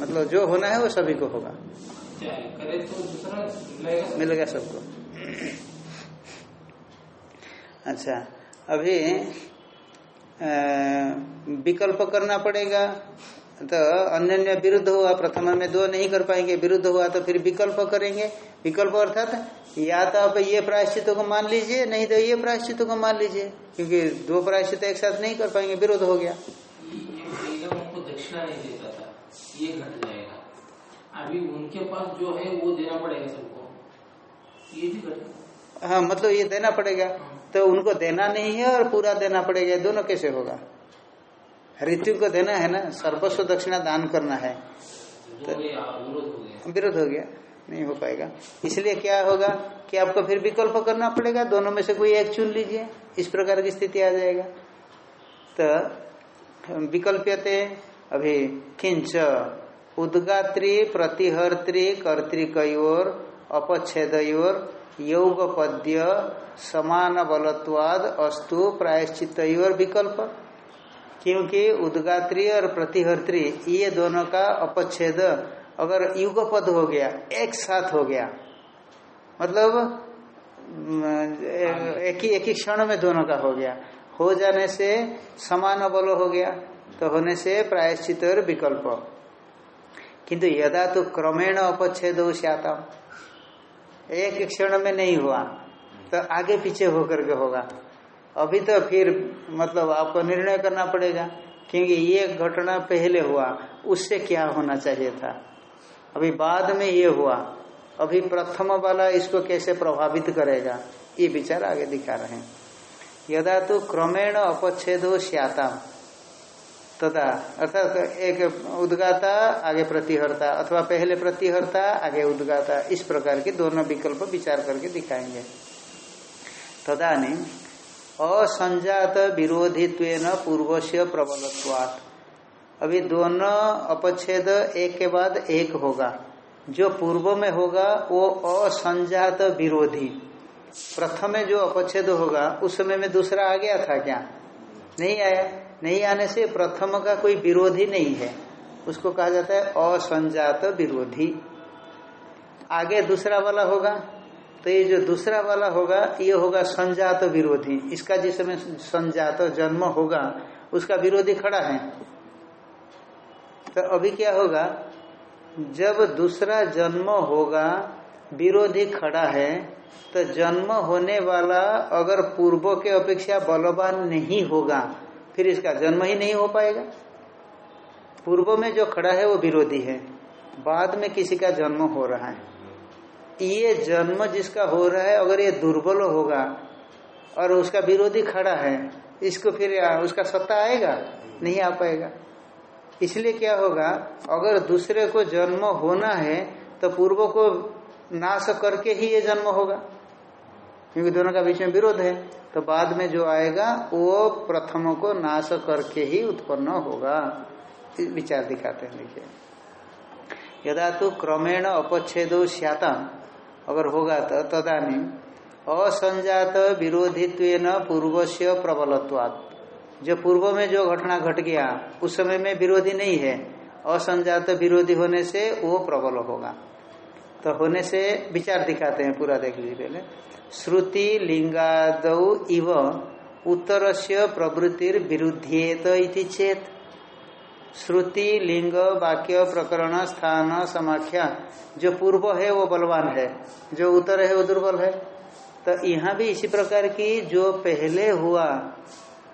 मतलब जो होना है वो सभी को होगा। करे तो दूसरा मिलेगा सबको। अच्छा अभी विकल्प करना पड़ेगा। तो अन्य विरुद्ध हुआ, प्रथम में दो नहीं कर पाएँगे, विरुद्ध हुआ तो फिर विकल्प करेंगे। विकल्प अर्थात, या तो आप ये प्रायश्चितों को मान लीजिए, नहीं तो ये प्रायश्चितों को मान लीजिए, क्योंकि दो प्रायश्चित एक साथ नहीं कर पाएँगे, विरोध हो गया। ये ये अभी उनके पास जो है वो देना पड़ेगा सबको। ये भी घट हाँ मतलब ये देना पड़ेगा। तो उनको देना नहीं है और पूरा देना पड़ेगा दोनों कैसे होगा? ऋतु को देना है ना सर्वस्व दक्षिणा दान करना है। ये विरोध हो गया। विरोध हो गया नहीं हो पाएगा। इसलिए क्या होगा कि आपको फिर विकल्प करना पड़ेगा दोनों में से कोई एक चुन लीजिए इस प्रकार की स्थिति आ जाएगा। तो विकल्पते अभी किंच उद्गात्री, प्रतिहर्त्री कर्तिकोर अपच्छेदयोर, यौगपद्य समान बलत्वाद अस्तु प्रायश्चित विकल्प। क्योंकि उद्गात्री और प्रतिहर्त्री, ये दोनों का अपच्छेद, अगर युगपद हो गया, एक साथ हो गया मतलब एक ही एक ही क्षण में दोनों का हो गया। हो जाने से समान बल हो गया तो होने से प्रायश्चित और विकल्प। किंतु यदा तो क्रमेण अपच्छेद श्याता एक क्षण में नहीं हुआ तो आगे पीछे होकर के होगा। अभी तो फिर मतलब आपको निर्णय करना पड़ेगा, क्योंकि ये घटना पहले हुआ, उससे क्या होना चाहिए था? अभी बाद में ये हुआ, अभी प्रथम वाला इसको कैसे प्रभावित करेगा, ये विचार आगे दिखा रहे हैं। यदा तो क्रमेण अपच्छेदो श्याता तथा, अर्थात एक उद्गाता, आगे प्रतिहरता, अथवा पहले प्रतिहरता, आगे उद्गाता, इस प्रकार के दोनों विकल्प विचार करके दिखाएँगे। तदानी, असंजात विरोधित्व पूर्व से प्रबलत्वात्। अभी दोनों अपच्छेद एक के बाद एक होगा। जो पूर्व में होगा, वो असंजात विरोधी। प्रथम में जो अपच्छेद होगा, उस समय में दूसरा आ गया था क्या? नहीं आया। नहीं आने से प्रथम का कोई विरोधी नहीं है। उसको कहा जाता है असंजात विरोधी। आगे दूसरा वाला होगा। तो ये जो दूसरा वाला होगा, ये होगा संजात विरोधी। इसका जिस समय संजात जन्म होगा, उसका विरोधी खड़ा है। तो अभी क्या होगा? जब दूसरा जन्म होगा, विरोधी खड़ा है तो जन्म होने वाला अगर पूर्व के अपेक्षा बलवान नहीं होगा फिर इसका जन्म ही नहीं हो पाएगा। पूर्व में जो खड़ा है वो विरोधी है। बाद में किसी का जन्म हो रहा है। ये जन्म जिसका हो रहा है, अगर ये दुर्बल होगा और उसका विरोधी खड़ा है, इसको फिर उसका सत्ता आएगा? नहीं आ पाएगा। इसलिए क्या होगा, अगर दूसरे को जन्म होना है तो पूर्व को नाश करके ही ये जन्म होगा। क्योंकि दोनों का बीच में विरोध है। तो बाद में जो आएगा, वो प्रथम को नाश करके ही उत्पन्न होगा। विचार दिखाते हैं, देखिए। यदा तो क्रमेण अपच्छेदो अगर होगा तो तदानी असंजात विरोधित्व पूर्व से प्रबलत्वात्। जो पूर्व में जो घटना घट गया, उस समय में विरोधी नहीं है। असंजात विरोधी होने से वो प्रबल होगा। तो होने से विचार दिखाते हैं, पूरा देख लीजिए पहले। श्रुति लिंगाद इव उत्तर से प्रवृत्तिर विरुद्धेत इति चेत। श्रुति, लिंग, वाक्य, प्रकरण, स्थान, समाख्या, जो पूर्व है, वो बलवान है। जो उत्तर है, वो दुर्बल है। तो यहाँ भी इसी प्रकार की जो पहले हुआ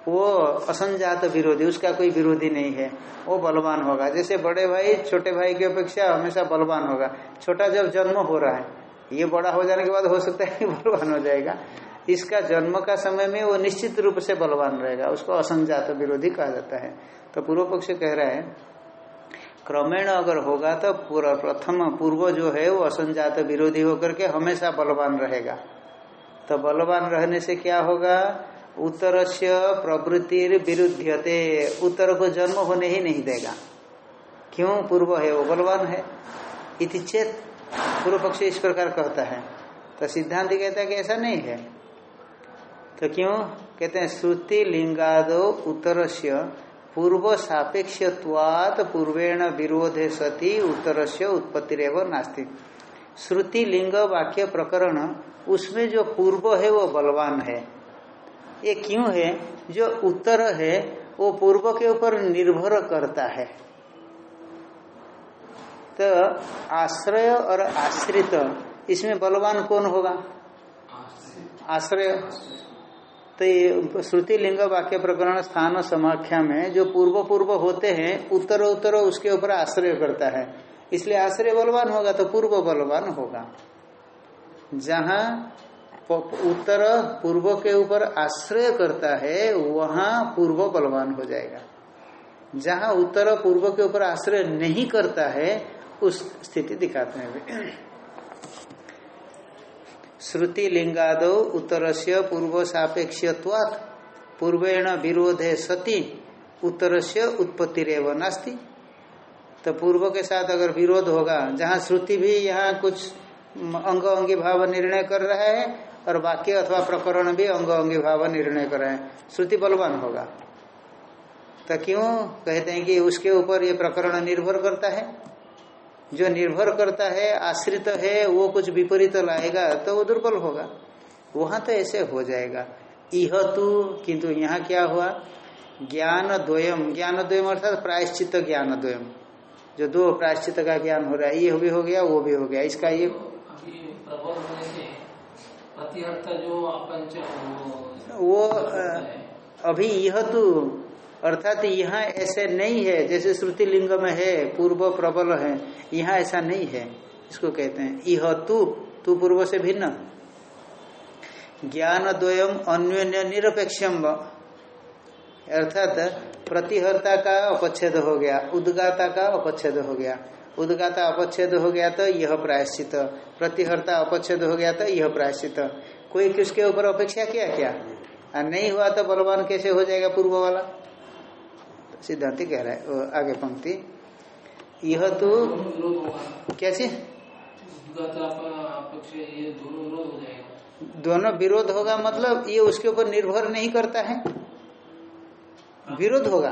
वो असंजात विरोधी, उसका कोई विरोधी नहीं है। वो बलवान होगा। जैसे बड़े भाई, छोटे भाई की अपेक्षा हमेशा बलवान होगा। छोटा जब जन्म हो रहा है, ये बड़ा हो जाने के बाद हो सकता है कि [LAUGHS] बलवान हो जाएगा। इसका जन्म का समय में वो निश्चित रूप से बलवान रहेगा। उसको असंजात विरोधी कहा जाता है। तो पूर्व पक्ष कह रहा है, क्रमेण अगर होगा तो पूरा प्रथम पूर्व जो है वो असंजात विरोधी होकर के हमेशा बलवान रहेगा। तो बलवान रहने से क्या होगा? उत्तर से प्रवृत्तिर उत्तर को जन्म होने ही नहीं देगा। क्यों? पूर्व है, वो बलवान है। इति चेत पूर्व पक्ष इस प्रकार कहता है। तो सिद्धांत कहता है कि ऐसा नहीं है। तो क्यों? कहते हैं, श्रुति लिंगादो उत्तर से पूर्व सापेक्षवात पूर्वेण विरोधे सती उत्तर से उत्पत्ति नास्तिक श्रुति लिंग वाक्य प्रकरण, उसमें जो पूर्व है, वो बलवान है। ये क्यों है? जो उत्तर है, वो पूर्व के ऊपर निर्भर करता है। तो आश्रय और आश्रित, इसमें बलवान कौन होगा? आश्रय। तो ये श्रुति लिंग वाक्य प्रकरण स्थान समाख्या में, जो पूर्व पूर्व होते हैं उत्तर उत्तर उसके ऊपर आश्रय करता है। इसलिए आश्रय बलवान होगा तो पूर्व बलवान होगा। जहाँ उत्तर पूर्व के ऊपर आश्रय करता है, वहाँ पूर्व बलवान हो जाएगा। जहाँ उत्तर पूर्व के ऊपर आश्रय नहीं करता है, उस स्थिति दिखाते हैं। श्रुति लिंगाद उत्तर से पूर्व सापेक्ष पूर्वेण विरोधे सती उत्तर से उत्पत्ति रेव नास्ती। तो पूर्व के साथ अगर विरोध होगा, जहाँ श्रुति भी यहाँ कुछ अंग अंगी भाव निर्णय कर रहा है और वाक्य अथवा प्रकरण भी अंग अंगी भाव निर्णय कर। रहे हैं श्रुति बलवान होगा। तो क्यों कहते हैं कि उसके ऊपर ये प्रकरण निर्भर करता है? जो निर्भर करता है, आश्रित है, वो कुछ विपरीत लाएगा तो वो दुर्बल होगा। वहाँ तो ऐसे हो जाएगा। यह तू, किंतु यहाँ क्या हुआ? ज्ञान द्वयम ज्ञान द्वयम अर्थात प्रायश्चित ज्ञान द्वयम जो दो प्रायश्चित का ज्ञान हो रहा है, ये भी हो गया, वो भी हो गया। इसका ये जो वो अभी यह तो अर्थात यहाँ ऐसे नहीं है जैसे श्रुति लिंग में है पूर्व प्रबल है यहाँ ऐसा नहीं है इसको कहते हैं। यह तू तू पूर्व से भिन्न। ज्ञान द्वयम अन्योन्य निरपेक्षम। अर्थात प्रतिहर्ता का अपच्छेद हो गया उद्गाता का अपच्छेद हो गया। उद्गाता अपच्छेद हो गया तो यह प्रायश्चित। प्रतिहर्ता अपच्छेद हो गया तो यह प्रायश्चित। कोई किसके ऊपर अपेक्षा किया क्या? आ नहीं हुआ तो बलवान कैसे हो जाएगा पूर्व वाला? सिद्धांति कह रहा है आगे पंक्ति। यह तो कैसे? दोनों विरोध होगा मतलब ये उसके ऊपर निर्भर नहीं करता है। विरोध होगा।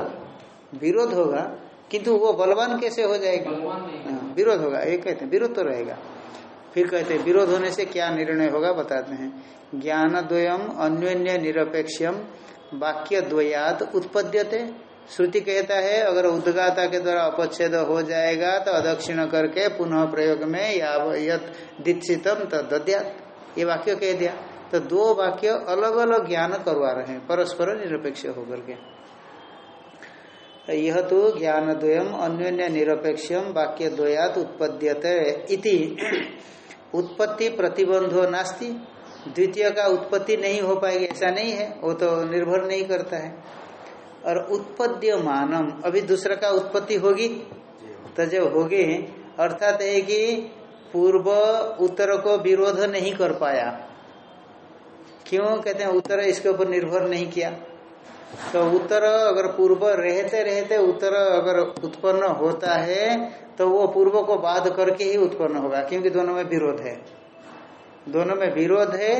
विरोध होगा किंतु वो बलवान कैसे हो जाएगा? हाँ, विरोध होगा ये कहते हैं विरोध तो रहेगा। फिर कहते हैं विरोध होने से क्या निर्णय होगा बताते हैं। ज्ञान द्वयम अन्योन्य निरपेक्षम वाक्य द्वयात उत्पद्यते। श्रुति कहता है अगर उद्गाता के द्वारा अपच्छेद हो जाएगा तो अदक्षिण करके पुनः प्रयोग में या दीक्षितम तो दद्यात ये वाक्य कह दिया। तो दो वाक्य अलग अलग ज्ञान करवा रहे हैं परस्पर निरपेक्ष होकर के। यह तो ज्ञान द्वयम अन्योन्य निरपेक्षम वाक्य द्वयात उत्पद्यते इति। उत्पत्ति प्रतिबंधो नास्ति। द्वितीय का उत्पत्ति नहीं हो पाएगी, ऐसा नहीं है। वो तो निर्भर नहीं करता है। और उत्पद्य मानम अभी दूसरा का उत्पत्ति होगी? तो जब होगी, अर्थात है कि पूर्व उत्तर को विरोध नहीं कर पाया। क्यों? कहते हैं उत्तर इसके ऊपर निर्भर नहीं किया। तो उत्तर अगर पूर्व रहते रहते उत्तर अगर उत्पन्न होता है तो वो पूर्व को बाध करके ही उत्पन्न होगा, क्योंकि दोनों में विरोध है। दोनों में विरोध है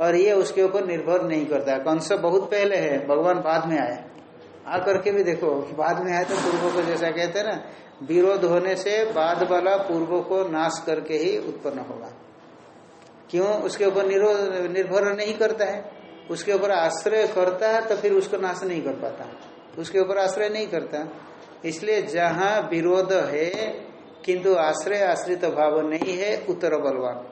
और ये उसके ऊपर निर्भर नहीं करता। कंस बहुत पहले है, भगवान बाद में आए। आ करके भी देखो, बाद में आए तो पूर्व को जैसा कहते हैं ना, विरोध होने से बाद वाला पूर्व को नाश करके ही उत्पन्न होगा। क्यों? उसके ऊपर निर्भर नहीं करता है। उसके ऊपर आश्रय करता है तो फिर उसको नाश नहीं कर पाता। उसके ऊपर आश्रय नहीं करता। इसलिए जहाँ विरोध है, किंतु आश्रय आश्रित भाव नहीं है, उत्तर बलवान।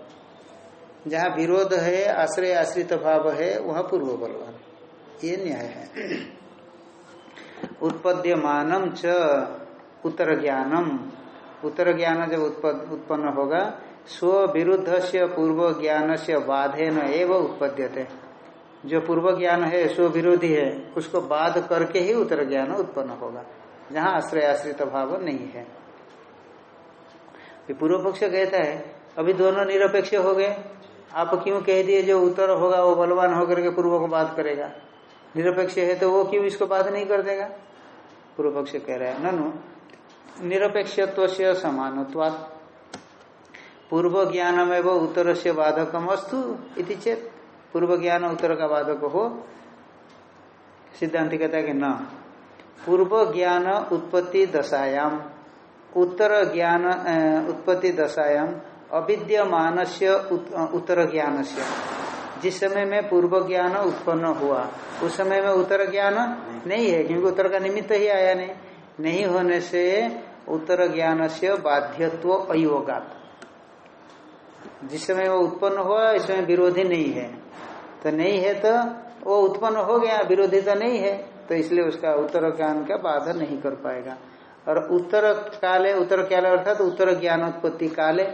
जहाँ विरोध है, आश्रय आश्रित भाव है, वहाँ पूर्व बलवान। ये न्याय है। उत्पद्यमानम च उत्तर ज्ञानम। उत्तर ज्ञान जब उत्पन्न होगा स्व विरुद्ध से पूर्व ज्ञान से बाधे न एवं उत्पद्यते। जो पूर्व ज्ञान है स्व विरोधी है, उसको बाध करके ही उत्तर ज्ञान उत्पन्न होगा। जहाँ आश्रय आश्रित भाव नहीं है। पूर्व पक्ष कहता है, अभी दोनों निरपेक्ष हो गए। आप क्यों कह दिए जो उत्तर होगा, वो बलवान होकर के पूर्व को बात करेगा? निरपेक्ष है तो वो क्यों इसको बात नहीं कर देगा? पूर्व पक्ष कह रहा है, ननु निरपेक्षत्व से समानत्वात्। पूर्व ज्ञान में वो उत्तर से बाधकम अस्तु इति चेत पूर्व ज्ञान उत्तर का बाधक हो सिद्धांत कहता है कि न। पूर्व ज्ञान उत्पत्ति दशायाम, उत्तर ज्ञान उत्पत्ति दशायाम अविद्यमान से उत्तर ज्ञान से जिस समय में पूर्व ज्ञान उत्पन्न हुआ, उस समय में उत्तर ज्ञान नहीं है, क्योंकि उत्तर का निमित्त ही आया नहीं। नहीं होने से उत्तर ज्ञान से बाध्यत्व अयोगात। जिस समय वो उत्पन्न हुआ, इस समय विरोधी नहीं है। तो नहीं है तो वो उत्पन्न हो गया विरोधी तो नहीं है तो इसलिए उसका उत्तर ज्ञान का बाधा नहीं कर पाएगा। और उत्तर काले उत्तर काले अर्थात उत्तर ज्ञान उत्पत्ति काले,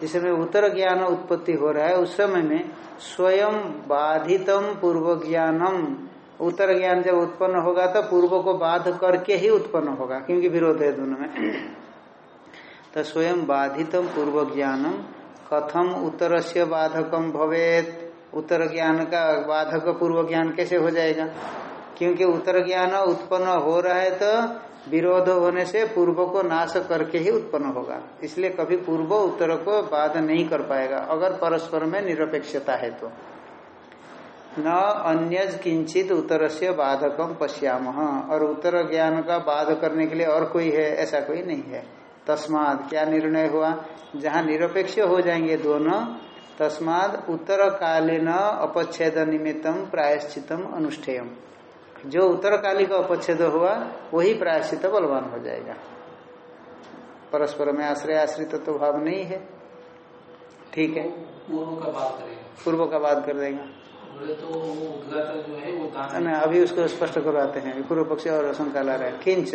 जिस समय उत्तर ज्ञान उत्पत्ति हो रहा है, उस समय में स्वयं बाधितम पूर्व ज्ञानम। उत्तर ज्ञान जब उत्पन्न होगा तो पूर्व को बाध करके ही उत्पन्न होगा, क्योंकि विरोध है दोनों में। [CLEARS THROAT] तो स्वयं बाधितम पूर्व ज्ञानम कथम उत्तर से बाधकम भवेत। उत्तर ज्ञान का बाधक पूर्व ज्ञान कैसे हो जाएगा? क्योंकि उत्तर ज्ञान उत्पन्न हो रहा है तो विरोध होने से पूर्व को नाश करके ही उत्पन्न होगा। इसलिए कभी पूर्व उत्तर को बाध नहीं कर पाएगा, अगर परस्पर में निरपेक्षता है तो। न अन्य किंचित उत्तर से बाधकम पश्याम। और उत्तर ज्ञान का बाध करने के लिए और कोई है, ऐसा कोई नहीं है। तस्माद क्या निर्णय हुआ? जहाँ निरपेक्ष हो जाएँगे दोनों तस्माद उत्तर कालीन अपच्छेद निमित्तम प्रायश्चितम अनुष्ठेयम। जो उत्तरकाली का अपच्छेद हुआ वही प्रायश्चित बलवान हो जाएगा। परस्पर में आश्रय आश्रित तो भाव नहीं है। ठीक है। पूर्व का बात करेगा पूर्व का बात कर देगा। तो उद्गाता जो है वो ना अभी उसको स्पष्ट करवाते हैं। पूर्व पक्ष और शंका ला रहे हैं। किंच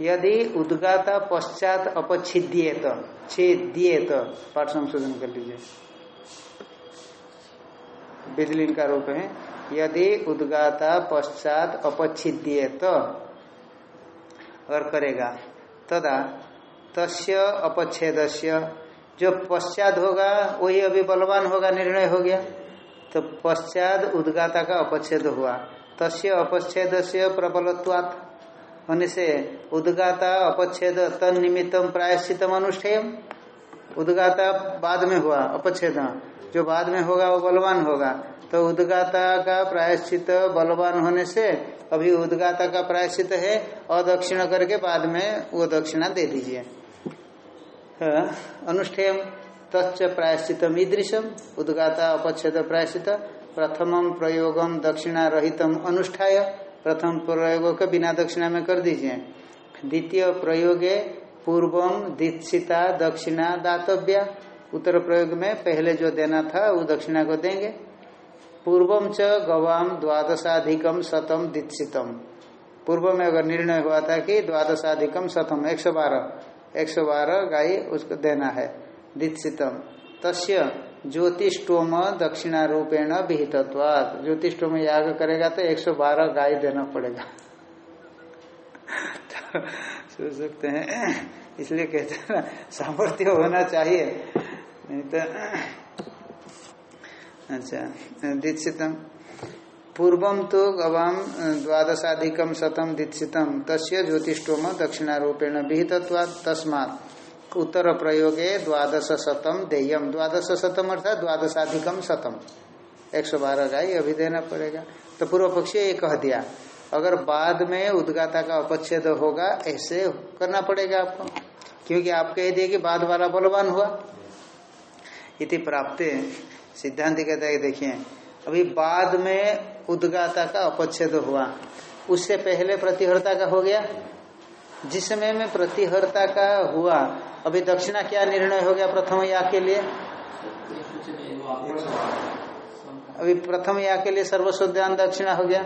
यदि उद्गाता पश्चात अपच्छिद्येत, छेद्येत पाठ संशोधन कर लीजिए। बिजली का रूप है, यदि उद्गाता पश्चात अपच्छिद्येत, अगर करेगा, तदा तस्य अपच्छेदस्य, जो पश्चात होगा, वही अभी बलवान होगा, निर्णय हो गया। तो पश्चात उद्गाता का अपच्छेद हुआ, तस्य अपच्छेद से प्रबलत्वात्। होने से उद्गाता अपच्छेद तन निमित्तम प्रायश्चितम अनुष्ठेयम। उद्गाता बाद में हुआ, अपच्छेद। जो बाद में होगा, वो बलवान होगा। तो उद्गाता का प्रायश्चित बलवान होने से अभी उद्गाता का प्रायश्चित है, अदक्षिण करके बाद में वो दक्षिणा दे दीजिए। अनुष्ठेयम तच्च प्रायश्चितम ईदृशम, उद्गाता अपच्छेद प्रायश्चित प्रथम प्रयोगम दक्षिणा रहितम अनुष्ठाय। प्रथम प्रयोग को बिना दक्षिणा में कर दीजिए। द्वितीय प्रयोगे पूर्वम दीक्षिता, दक्षिणा, दातव्या। उत्तर प्रयोग में पहले जो देना था, वो दक्षिणा को देंगे। पूर्वम च गवाम द्वादशाधिकम शतम दीक्षितम। पूर्व में अगर निर्णय हुआ था कि द्वादशाधिकम शतम, एक सौ बारह। एक सौ बारह गाय उसको देना है। दीक्षितम। तस्य ज्योतिषोम दक्षिणारूपेण विहितत्वाद ज्योतिषोम याग करेगा तो 112 गाय देना पड़ेगा। [LAUGHS] तो सोच सकते हैं। इसलिए कहते हैं ना, सामर्थ्य होना चाहिए। नहीं तो अच्छा दीक्षितम। पूर्वम तो गवाम द्वादशाधिकम शतम दीक्षितम। तस्य ज्योतिषोम दक्षिणारूपेण विहितत्वाद तस्मात्। उत्तर प्रयोगे द्वादश शतम देयम। द्वादश शतम अर्थात द्वादशाधिकम शतम। एक सौ बारह गाय अभी देना पड़ेगा। तो पूर्व पक्षी ये कह दिया, अगर बाद में उद्गाता का अपच्छेद होगा, ऐसे करना पड़ेगा आपको। क्योंकि आप कह दिए कि बाद वाला बलवान हुआ। इति प्राप्त सिद्धांत कहता है देखिए, अभी बाद में उद्गाता का अपच्छेद हुआ। उससे पहले प्रतिहर्ता का हो गया। जिस समय में प्रतिहर्ता का हुआ अभी दक्षिणा क्या निर्णय हो गया प्रथम या के लिए? अभी प्रथम या के लिए सर्वस्व दान दक्षिणा हो गया।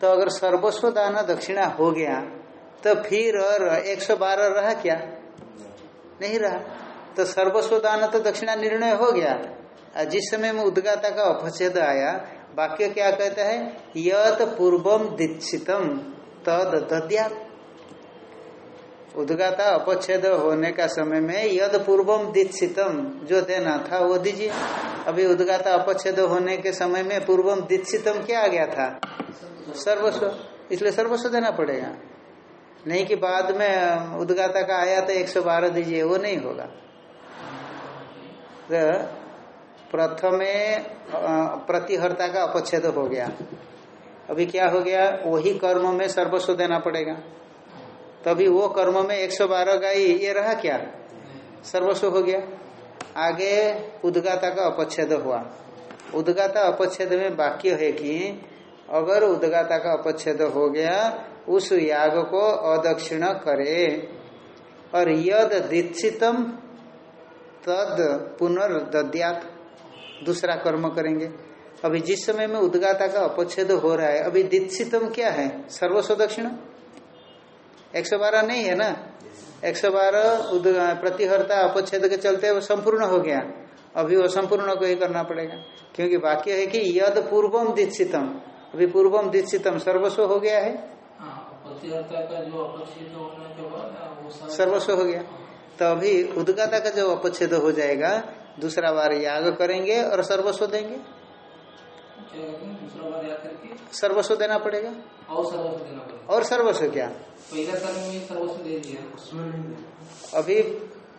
तो अगर सर्वस्व दान दक्षिणा हो गया तो फिर और 112 रहा क्या? नहीं रहा। तो सर्वस्व दान तो दक्षिणा निर्णय हो गया। जिस समय में उद्गाता का अपच्छेद आया, वाक्य क्या कहता है? यत पूर्वम दीक्षितम तद दद्या उद्गाता अपच्छेद होने का समय में यद पूर्वम दीक्षितम, जो देना था वो दीजिए। अभी उद्गाता अपच्छेद होने के समय में पूर्वम दीक्षितम क्या आ गया था? सर्वस्व। इसलिए सर्वस्व देना पड़ेगा। नहीं कि बाद में उद्गाता का आया तो 112 दीजिए, वो नहीं होगा। तो प्रथमे प्रतिहर्ता का अपच्छेद हो गया। अभी क्या हो गया? वही कर्म में सर्वस्व देना पड़ेगा। तभी वो कर्म में 112 गाय, ये रहा क्या? सर्वस्व हो गया। आगे उदगाता का अपच्छेद हुआ। उदगाता अपच्छेद में वाक्य है कि अगर उदगाता का अपच्छेद हो गया, उस याग को अदक्षिण करे। और यद दीक्षितम, तद पुनर्द्यात दूसरा कर्म करेंगे। अभी जिस समय में उदगाता का अपच्छेद हो रहा है, अभी दीक्षितम क्या है? सर्वस्व दक्षिण। एक सौ बारह नहीं है ना? एक सौ बारह प्रतिहरता अपच्छेद के चलते वो संपूर्ण हो गया। अभी वो संपूर्ण को ही करना पड़ेगा। क्योंकि वाक्य है कि यद पूर्वम दीक्षितम। अभी पूर्वम दीक्षितम सर्वस्व हो गया है। हाँ, बाद सर्वस्व हो गया। तो अभी उदगाता का जो अपच्छेद हो जाएगा दूसरा बार याग करेंगे और सर्वस्व देंगे। सर्वस्व देना पड़ेगा? और सर्वस्व देना पड़ेगा। और सर्वस्व क्या? पहला कर्म में सर्वस्व दे दिया। अभी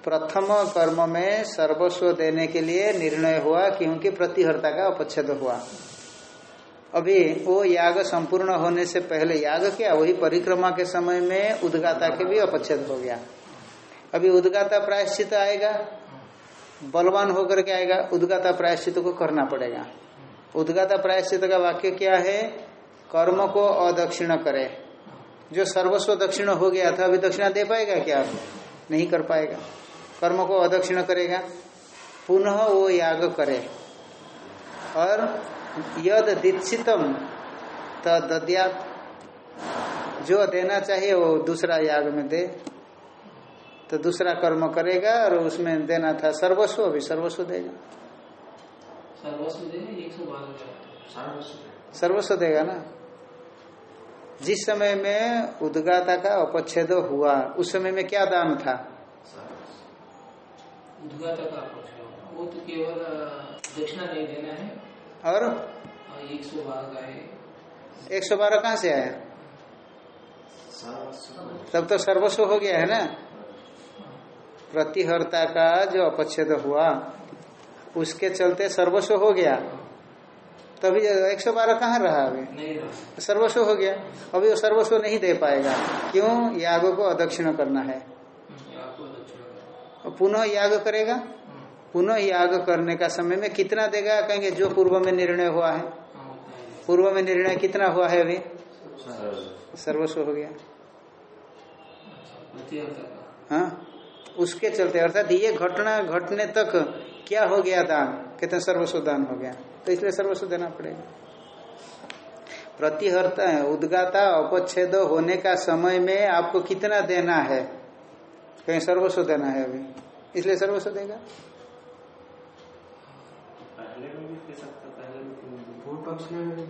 प्रथम कर्म में सर्वस्व देने के लिए निर्णय हुआ क्योंकि प्रतिहर्ता का अपच्छेद हुआ। अभी वो याग संपूर्ण होने से पहले याग क्या वही परिक्रमा के समय में उदगाता के भी अपच्छेद हो गया। अभी उदगाता प्रायश्चित आएगा बलवान होकर के आएगा उदगाता प्रायश्चित को करना पड़ेगा। उदगाता प्रायश्चित का वाक्य क्या है? कर्म को अदक्षिण करे। जो सर्वस्व दक्षिण हो गया था, अभी दक्षिणा दे पाएगा क्या नहीं कर पाएगा। कर्म को अदक्षिण करेगा। पुनः वो याग करे। और यद दीक्षितम तद्यात जो देना चाहिए वो दूसरा याग में दे। तो दूसरा कर्म करेगा और उसमें देना था सर्वस्व, अभी सर्वस्व देगा। सर्वस्व देगा एक सौ सर्वस्व देगा ना? जिस समय में उदगाता का अपच्छेद हुआ उस समय में क्या दान था? उद्गाता का वो तो केवल दक्षिणा नहीं देना है। और? एक सौ बारह का एक सौ बारह कहाँ से आया? तब तो सर्वस्व हो गया है ना? प्रतिहर्ता का जो अपच्छेद हुआ उसके चलते सर्वस्व हो गया। तभी एक सौ बारह कहाँ रहा अभी? सर्वस्व हो गया। अभी वो सर्वस्व नहीं दे पाएगा। क्यों? याग को अदक्षिण करना है। पुनः याग करेगा? पुनः याग करने का समय में कितना देगा? कहेंगे जो पूर्व में निर्णय हुआ है। पूर्व में निर्णय कितना हुआ है अभी? सर्वस्व। हो गया। हाँ उसके चलते अर्थात ये घटना घटने तक क्या हो गया दान? कहते हैं सर्वस्व दान हो गया। तो इसलिए सर्वस्व देना पड़ेगा। प्रतिहर्ता उदगाता अपच्छेद होने का समय में आपको कितना देना है? कहीं सर्वस्व देना है अभी। इसलिए सर्वस्व देगा।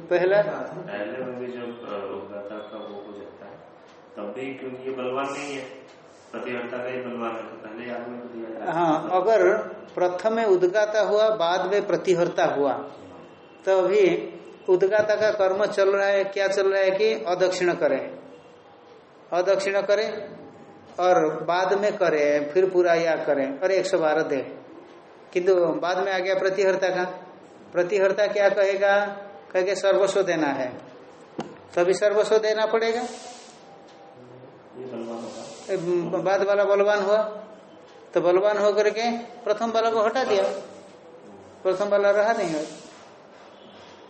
पहला पहले में भी जब उदगाता का वो हो जाता है तब भी क्योंकि ये बलवान नहीं है। ही अगर प्रथम में उदगाता हुआ, बाद में प्रतिहर्ता हुआ तो अभी उदगाता का कर्म चल रहा है, क्या चल रहा है कि अदक्षिण करे। अदक्षिण करे और बाद में करे, फिर पूरा या करें। और एक सौ बारह दे। किंतु बाद में आ गया प्रतिहर्ता का। प्रतिहर्ता क्या कहेगा? कहेगा, सर्वस्व देना है। तभी सर्वस्व देना पड़ेगा। बाद वाला बलवान हुआ तो बलवान होकर के प्रथम वाला को हटा दिया। प्रथम वाला रहा नहीं हो।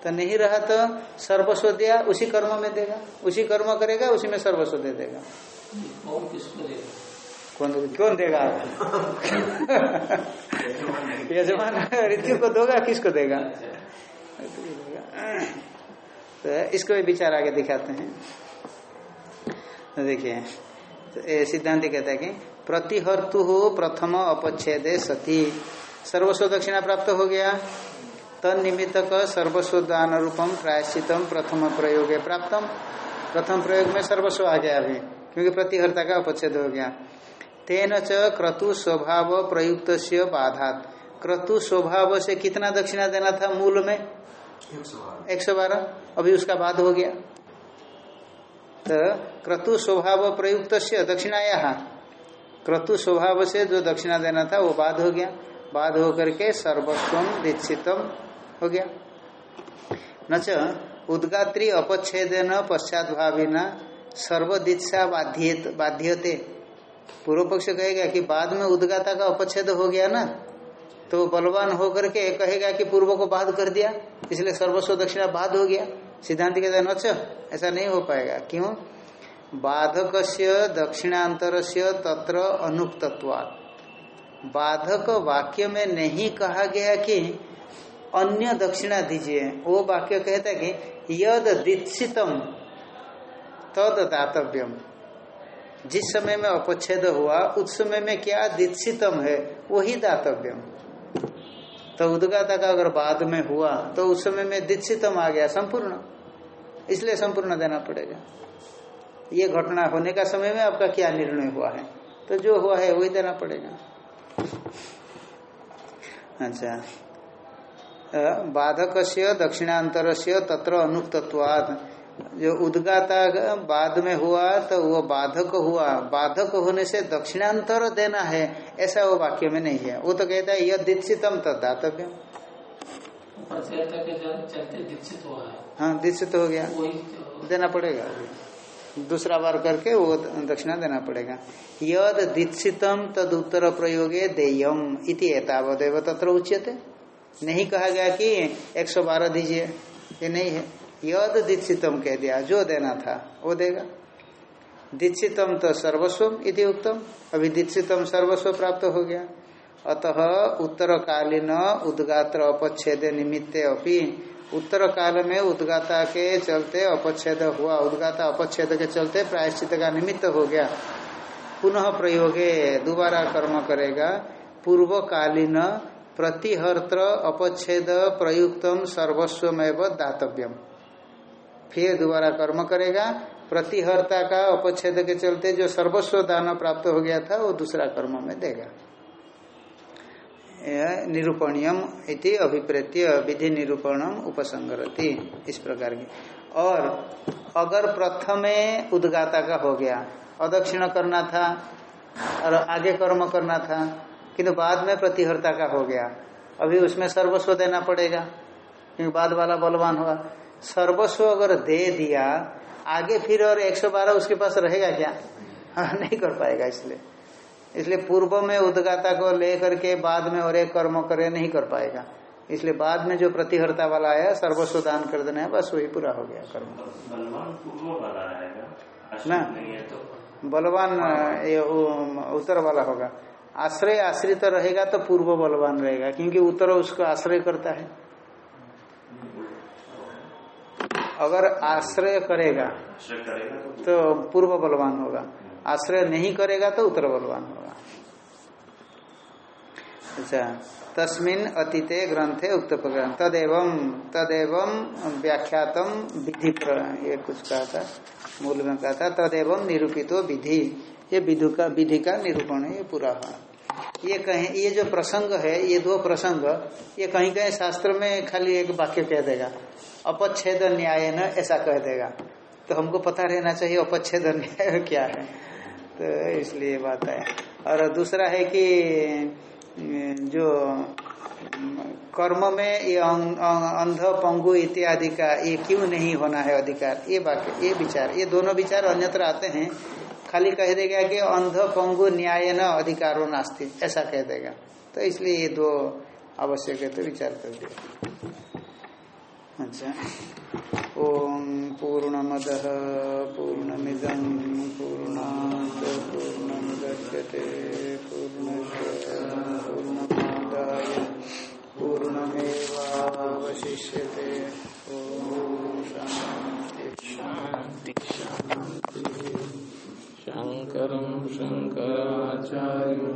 तो नहीं रहा तो सर्वस्व दिया उसी कर्म में देगा। उसी कर्म करेगा उसी में सर्वस्व दे देगा। कौन कौन देगा? यजमान ऋतु को दोगा किसको देगा? तो इसको भी विचार आगे दिखाते हैं। तो देखिए। सिद्धांत कहता है कि प्रतिहर्तु हो प्रथम अपच्छेदे सती। सर्वस्व दक्षिणा प्राप्त हो गया। तनिमित्त सर्वस्व दान रूपम प्रायश्चितम प्रथम प्रयोग प्राप्तम। प्रथम प्रयोग में सर्वस्व आ गया अभी क्योंकि प्रतिहर्ता का अपच्छेद हो गया। तेन च क्रतु स्वभाव प्रयुक्त से बाधात। क्रतु स्वभाव से कितना दक्षिणा देना था मूल में? एक सौ बारह अभी उसका बाद हो गया। तो क्रतु स्वभाव प्रयुक्त से दक्षिणाया। क्रतु स्वभाव से जो दक्षिणा देना था, वो बाद हो गया। बाद होकर के सर्वस्व दीक्षितम हो गया। न च उद्गात्री अपच्छेदन पश्चात भाविना सर्वदीक्षा बाध्यते। पूर्व पक्ष कहेगा कि बाद में उद्गाता का अपच्छेद हो गया ना तो बलवान होकर के कहेगा कि पूर्व को बाध कर दिया, इसलिए सर्वस्व दक्षिणा बाध हो गया। सिद्धांत कहते नच, ऐसा नहीं हो पाएगा। क्यों? बाधक से दक्षिणांतर से तत्र अनुक्तत्वात्। बाधक वाक्य में नहीं कहा गया कि अन्य दक्षिणा दीजिए। वो वाक्य कहता है कि यद दीक्षितम, तद दातव्यम। जिस समय में अपच्छेद हुआ, उस समय में क्या? दीक्षितम है, वही दातव्यम। तो उदगाता का अगर बाद में हुआ तो उस समय में दीक्षितम आ गया संपूर्ण। इसलिए संपूर्ण देना पड़ेगा। ये घटना होने का समय में आपका क्या निर्णय हुआ है? तो जो हुआ है, वही देना पड़ेगा। अच्छा। बाधक से दक्षिणांतर से तत्र अनुक्तत्वाद जो उद्गाता बाद में हुआ तो वो बाधक हुआ। बाधक होने से दक्षिणांतर देना है ऐसा वो वाक्य में नहीं है। वो तो कहता है यह दीक्षितम दीक्षित हुआ है। हाँ दीक्षित हो गया। देना पड़ेगा। दूसरा बार करके वो दक्षिणा देना पड़ेगा। यद दीक्षितम तद उत्तर प्रयोगे देयम इति एतावदेव तत्र उच्यते। नहीं कहा गया कि 112 दीजिए। ये नहीं है। यद दीक्षितम कह दिया, जो देना था, वो देगा। दीक्षितम तो सर्वस्व इति उत्तम अभी दीक्षितम सर्वस्व प्राप्त हो गया। अतः उत्तरकालीन उद्गात्र अपच्छेद निमित्ते अभी उत्तर काल में उद्गाता के चलते अपच्छेद हुआ। उद्गाता अपच्छेद के चलते प्रायश्चित का निमित्त हो गया। पुनः प्रयोगे दोबारा कर्म करेगा। पूर्वकालीन प्रतिहर्त्र अपच्छेद प्रयुक्तम सर्वस्वमेव दातव्यम। फिर दोबारा कर्म करेगा। प्रतिहर्ता का अपच्छेद के चलते जो सर्वस्व दान प्राप्त हो गया था, वो दूसरा कर्म में देगा। निरूपणियम इति अभिप्रेत्य विधि निरूपणम उपसंगरति, इस प्रकार की। और अगर प्रथमे उद्गाता का हो गया, अदक्षिण करना था, और आगे कर्म करना था, किंतु बाद में प्रतिहर्ता का हो गया, अभी उसमें सर्वस्व देना पड़ेगा, क्योंकि बाद वाला बलवान हुआ सर्वस्व अगर दे दिया आगे फिर और 112 उसके पास रहेगा क्या? हाँ नहीं कर पाएगा इसलिए। इसलिए पूर्व में उदगाता को लेकर के बाद में और एक कर्म करे नहीं कर पाएगा। इसलिए बाद में जो प्रतिहर्ता वाला आया सर्वस्व दान कर देना है बस वही पूरा हो गया कर्म। बलवान पूर्व वाला ना? तो बलवान ये उत्तर वाला होगा। आश्रय आश्रित रहेगा तो पूर्व बलवान रहेगा क्योंकि उत्तर उसको आश्रय करता है। अगर आश्रय करेगा तो पूर्व बलवान होगा। आश्रय नहीं करेगा तो उत्तर बलवान होगा। अच्छा तस्मिन अतीते ग्रंथे उक्त प्रकरण। तदेव तदेव व्याख्यातम विधि ये कुछ कहा था मूल में कहा था तदेव निरूपित विधि। ये विधु का विधि का निरूपण है ये पूरा हुआ। ये कहें ये जो प्रसंग है ये दो प्रसंग ये कहीं कहीं शास्त्र में खाली एक वाक्य कह देगा। अपच्छेद न्याय न ऐसा कह देगा। तो हमको पता रहना चाहिए अपच्छेद न्याय [LAUGHS] क्या है। तो इसलिए बात है। और दूसरा है कि जो कर्म में ये अंध, पंगु इत्यादि का ये क्यों नहीं होना है अधिकार? ये वाक्य ये विचार, ये दोनों विचार अन्यत्र आते हैं। खाली कह देगा कि अंध, पंगु न्याय न अधिकारो नास्ती, ऐसा कह देगा। तो इसलिए ये दो आवश्यक है तो विचार कर दिया। अच्छा। ओम पूर्णमद पूर्णमिदम पूर्णा पूर्णमुदच्यते पूर्णश पूर्णमादाय, पूर्णमेवावशिष्यते। ओम शांति शांति शांति शंकरं शंकराचार्य